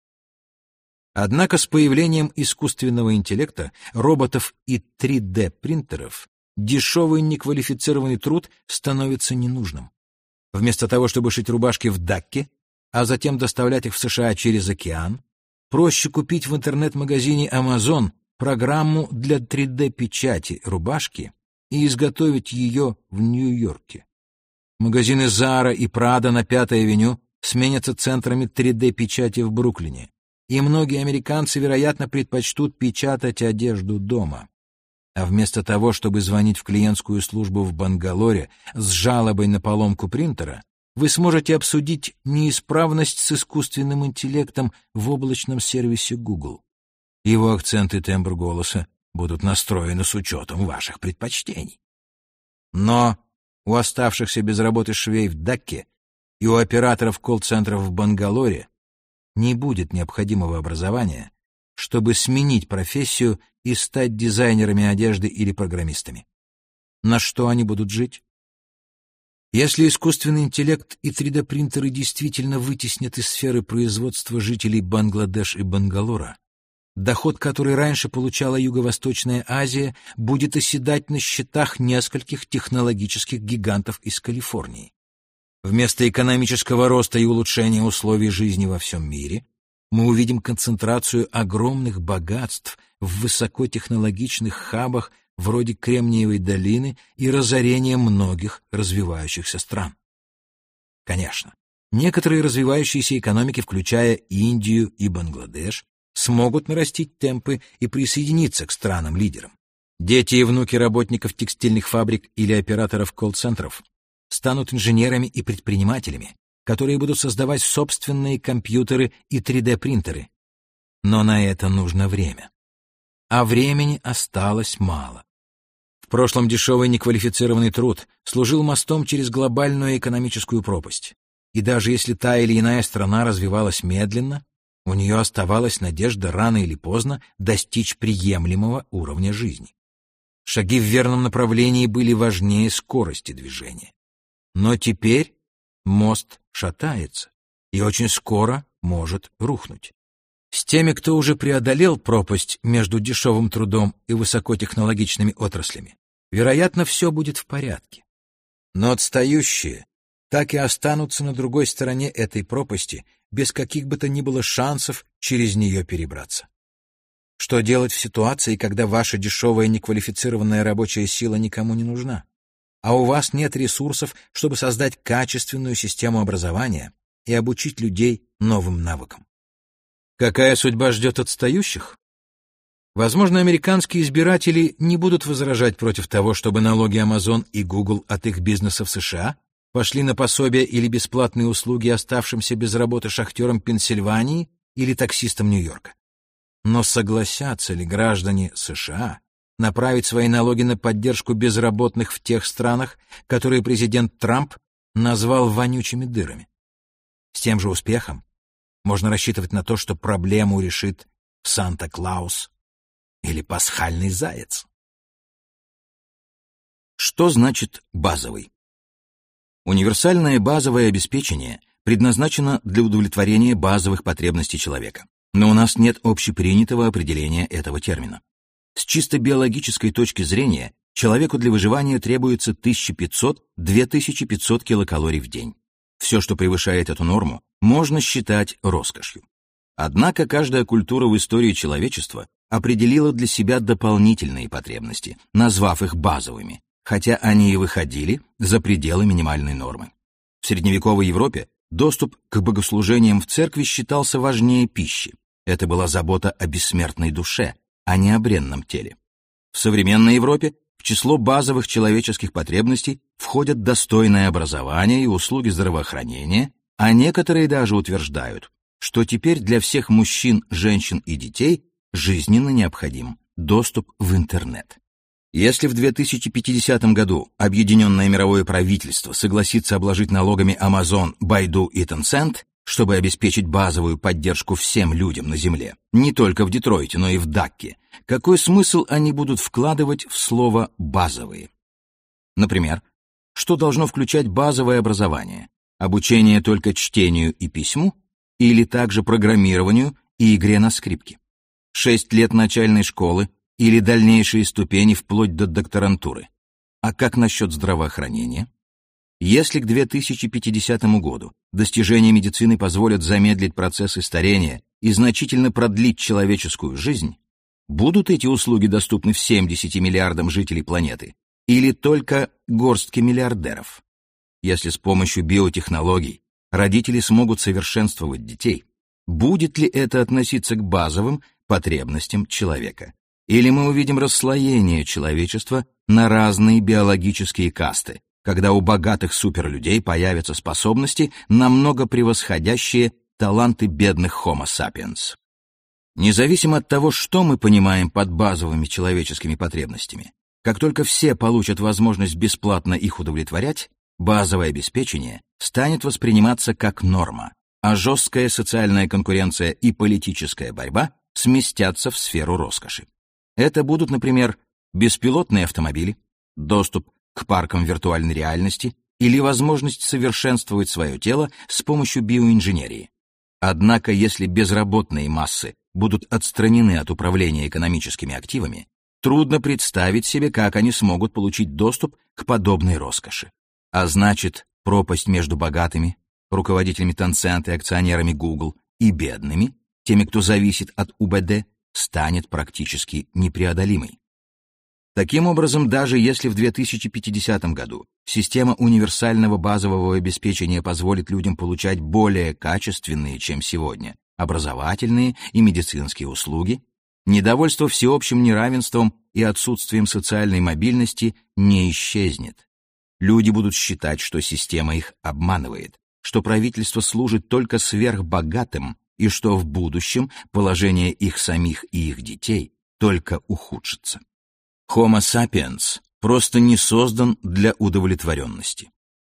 Однако с появлением искусственного интеллекта, роботов и 3D-принтеров дешевый неквалифицированный труд становится ненужным. Вместо того, чтобы шить рубашки в Дакке, а затем доставлять их в США через океан, проще купить в интернет-магазине Amazon программу для 3D-печати рубашки и изготовить ее в Нью-Йорке. Магазины Zara и Prada на Пятой авеню сменятся центрами 3D-печати в Бруклине, и многие американцы, вероятно, предпочтут печатать одежду дома. А вместо того, чтобы звонить в клиентскую службу в Бангалоре с жалобой на поломку принтера, вы сможете обсудить неисправность с искусственным интеллектом в облачном сервисе Google. Его акцент и тембр голоса будут настроены с учетом ваших предпочтений. Но у оставшихся без работы швей в Дакке и у операторов колл-центров в Бангалоре не будет необходимого образования, чтобы сменить профессию и стать дизайнерами одежды или программистами. На что они будут жить? Если искусственный интеллект и 3D-принтеры действительно вытеснят из сферы производства жителей Бангладеш и Бангалора, доход, который раньше получала Юго-Восточная Азия, будет оседать на счетах нескольких технологических гигантов из Калифорнии. Вместо экономического роста и улучшения условий жизни во всем мире мы увидим концентрацию огромных богатств в высокотехнологичных хабах вроде Кремниевой долины и разорение многих развивающихся стран. Конечно, некоторые развивающиеся экономики, включая Индию и Бангладеш, смогут нарастить темпы и присоединиться к странам-лидерам. Дети и внуки работников текстильных фабрик или операторов колл-центров станут инженерами и предпринимателями, которые будут создавать собственные компьютеры и 3D-принтеры. Но на это нужно время. А времени осталось мало. В прошлом дешевый неквалифицированный труд служил мостом через глобальную экономическую пропасть. И даже если та или иная страна развивалась медленно, у нее оставалась надежда рано или поздно достичь приемлемого уровня жизни. Шаги в верном направлении были важнее скорости движения. Но теперь мост шатается и очень скоро может рухнуть. С теми, кто уже преодолел пропасть между дешевым трудом и высокотехнологичными отраслями, вероятно, все будет в порядке. Но отстающие так и останутся на другой стороне этой пропасти, без каких бы то ни было шансов через нее перебраться. Что делать в ситуации, когда ваша дешевая неквалифицированная рабочая сила никому не нужна? А у вас нет ресурсов, чтобы создать качественную систему образования и обучить людей новым навыкам. Какая судьба ждет отстающих? Возможно, американские избиратели не будут возражать против того, чтобы налоги Amazon и Google от их бизнеса в США пошли на пособия или бесплатные услуги оставшимся без работы шахтерам Пенсильвании или таксистам Нью-Йорка. Но согласятся ли граждане США направить свои налоги на поддержку безработных в тех странах, которые президент Трамп назвал вонючими дырами? С тем же успехом можно рассчитывать на то, что проблему решит Санта-Клаус или пасхальный заяц. Что значит базовый? Универсальное базовое обеспечение предназначено для удовлетворения базовых потребностей человека. Но у нас нет общепринятого определения этого термина. С чисто биологической точки зрения человеку для выживания требуется 1500-2500 килокалорий в день. Все, что превышает эту норму, можно считать роскошью. Однако каждая культура в истории человечества определила для себя дополнительные потребности, назвав их базовыми, хотя они и выходили за пределы минимальной нормы. В средневековой Европе доступ к богослужениям в церкви считался важнее пищи. Это была забота о бессмертной душе, а не о бренном теле. В современной Европе в число базовых человеческих потребностей входят достойное образование и услуги здравоохранения, а некоторые даже утверждают, что теперь для всех мужчин, женщин и детей жизненно необходим доступ в интернет. Если в 2050 году Объединенное мировое правительство согласится обложить налогами Amazon, Baidu и Tencent, чтобы обеспечить базовую поддержку всем людям на Земле, не только в Детройте, но и в Дакке, какой смысл они будут вкладывать в слово «базовые»? Например, что должно включать базовое образование? Обучение только чтению и письму? Или также программированию и игре на скрипке? Шесть лет начальной школы или дальнейшие ступени вплоть до докторантуры? А как насчет здравоохранения? Если к 2050 году достижения медицины позволят замедлить процессы старения и значительно продлить человеческую жизнь, будут эти услуги доступны всем 10 миллиардам жителей планеты или только горстке миллиардеров? Если с помощью биотехнологий родители смогут совершенствовать детей, будет ли это относиться к базовым потребностям человека? Или мы увидим расслоение человечества на разные биологические касты, когда у богатых суперлюдей появятся способности, намного превосходящие таланты бедных Homo sapiens. Независимо от того, что мы понимаем под базовыми человеческими потребностями, как только все получат возможность бесплатно их удовлетворять, базовое обеспечение станет восприниматься как норма, а жесткая социальная конкуренция и политическая борьба сместятся в сферу роскоши. Это будут, например, беспилотные автомобили, доступ к паркам виртуальной реальности или возможность совершенствовать свое тело с помощью биоинженерии. Однако, если безработные массы будут отстранены от управления экономическими активами, трудно представить себе, как они смогут получить доступ к подобной роскоши. А значит, пропасть между богатыми, руководителями Tencent и акционерами Google, и бедными, теми, кто зависит от УБД, станет практически непреодолимой. Таким образом, даже если в 2050 году система универсального базового обеспечения позволит людям получать более качественные, чем сегодня, образовательные и медицинские услуги, недовольство всеобщим неравенством и отсутствием социальной мобильности не исчезнет. Люди будут считать, что система их обманывает, что правительство служит только сверхбогатым и что в будущем положение их самих и их детей только ухудшится. Homo sapiens просто не создан для удовлетворенности.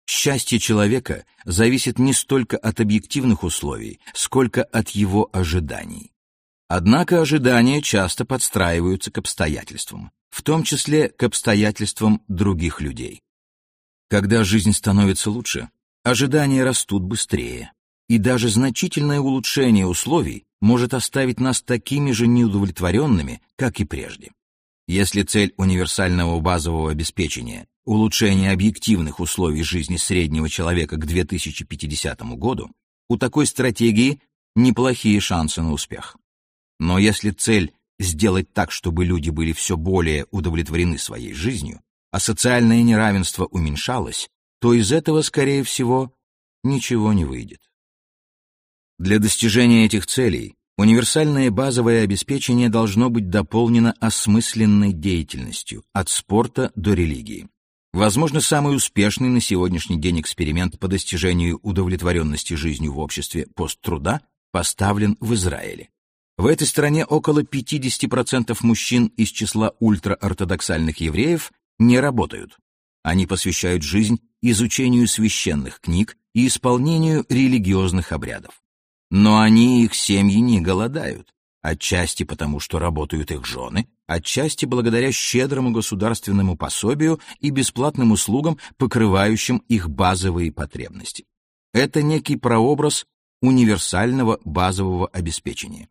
Счастье человека зависит не столько от объективных условий, сколько от его ожиданий. Однако ожидания часто подстраиваются к обстоятельствам, в том числе к обстоятельствам других людей. Когда жизнь становится лучше, ожидания растут быстрее, и даже значительное улучшение условий может оставить нас такими же неудовлетворенными, как и прежде. Если цель универсального базового обеспечения – улучшение объективных условий жизни среднего человека к 2050 году, у такой стратегии неплохие шансы на успех. Но если цель – сделать так, чтобы люди были все более удовлетворены своей жизнью, а социальное неравенство уменьшалось, то из этого, скорее всего, ничего не выйдет. Для достижения этих целей универсальное базовое обеспечение должно быть дополнено осмысленной деятельностью от спорта до религии. Возможно, самый успешный на сегодняшний день эксперимент по достижению удовлетворенности жизнью в обществе посттруда поставлен в Израиле. В этой стране около 50% мужчин из числа ультраортодоксальных евреев не работают. Они посвящают жизнь изучению священных книг и исполнению религиозных обрядов. Но они и их семьи не голодают, отчасти потому, что работают их жены, отчасти благодаря щедрому государственному пособию и бесплатным услугам, покрывающим их базовые потребности. Это некий прообраз универсального базового обеспечения.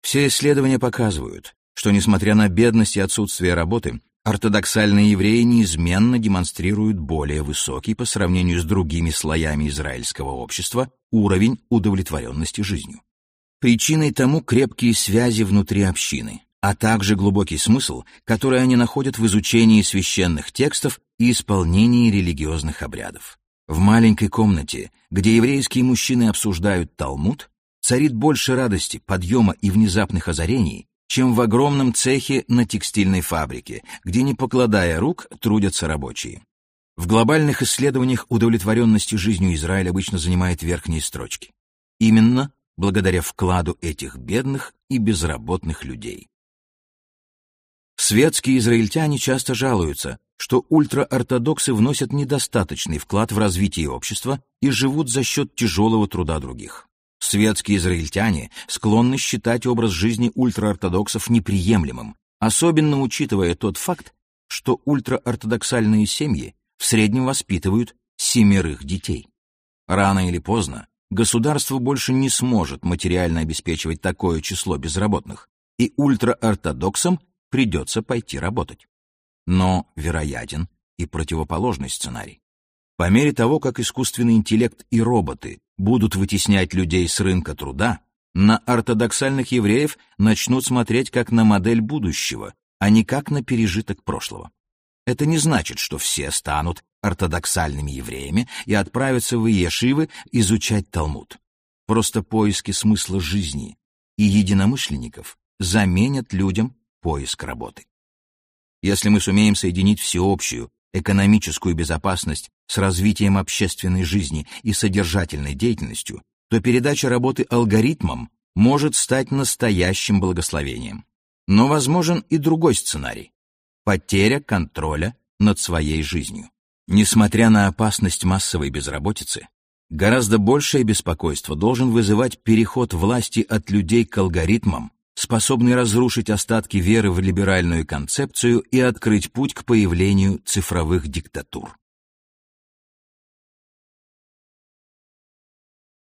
Все исследования показывают, что, несмотря на бедность и отсутствие работы, ортодоксальные евреи неизменно демонстрируют более высокий по сравнению с другими слоями израильского общества уровень удовлетворенности жизнью. Причиной тому крепкие связи внутри общины, а также глубокий смысл, который они находят в изучении священных текстов и исполнении религиозных обрядов. В маленькой комнате, где еврейские мужчины обсуждают Талмуд, царит больше радости, подъема и внезапных озарений, чем в огромном цехе на текстильной фабрике, где, не покладая рук, трудятся рабочие. В глобальных исследованиях удовлетворенности жизнью Израиль обычно занимает верхние строчки. Именно благодаря вкладу этих бедных и безработных людей. Светские израильтяне часто жалуются, что ультраортодоксы вносят недостаточный вклад в развитие общества и живут за счет тяжелого труда других. Светские израильтяне склонны считать образ жизни ультраортодоксов неприемлемым, особенно учитывая тот факт, что ультраортодоксальные семьи в среднем воспитывают семерых детей. Рано или поздно государство больше не сможет материально обеспечивать такое число безработных, и ультраортодоксам придется пойти работать. Но вероятен и противоположный сценарий. По мере того, как искусственный интеллект и роботы будут вытеснять людей с рынка труда, на ортодоксальных евреев начнут смотреть как на модель будущего, а не как на пережиток прошлого. Это не значит, что все станут ортодоксальными евреями и отправятся в Иешивы изучать Талмуд. Просто поиски смысла жизни и единомышленников заменят людям поиск работы. Если мы сумеем соединить всеобщую экономическую безопасность с развитием общественной жизни и содержательной деятельностью, то передача работы алгоритмам может стать настоящим благословением. Но возможен и другой сценарий – потеря контроля над своей жизнью. Несмотря на опасность массовой безработицы, гораздо большее беспокойство должен вызывать переход власти от людей к алгоритмам, способный разрушить остатки веры в либеральную концепцию и открыть путь к появлению цифровых диктатур.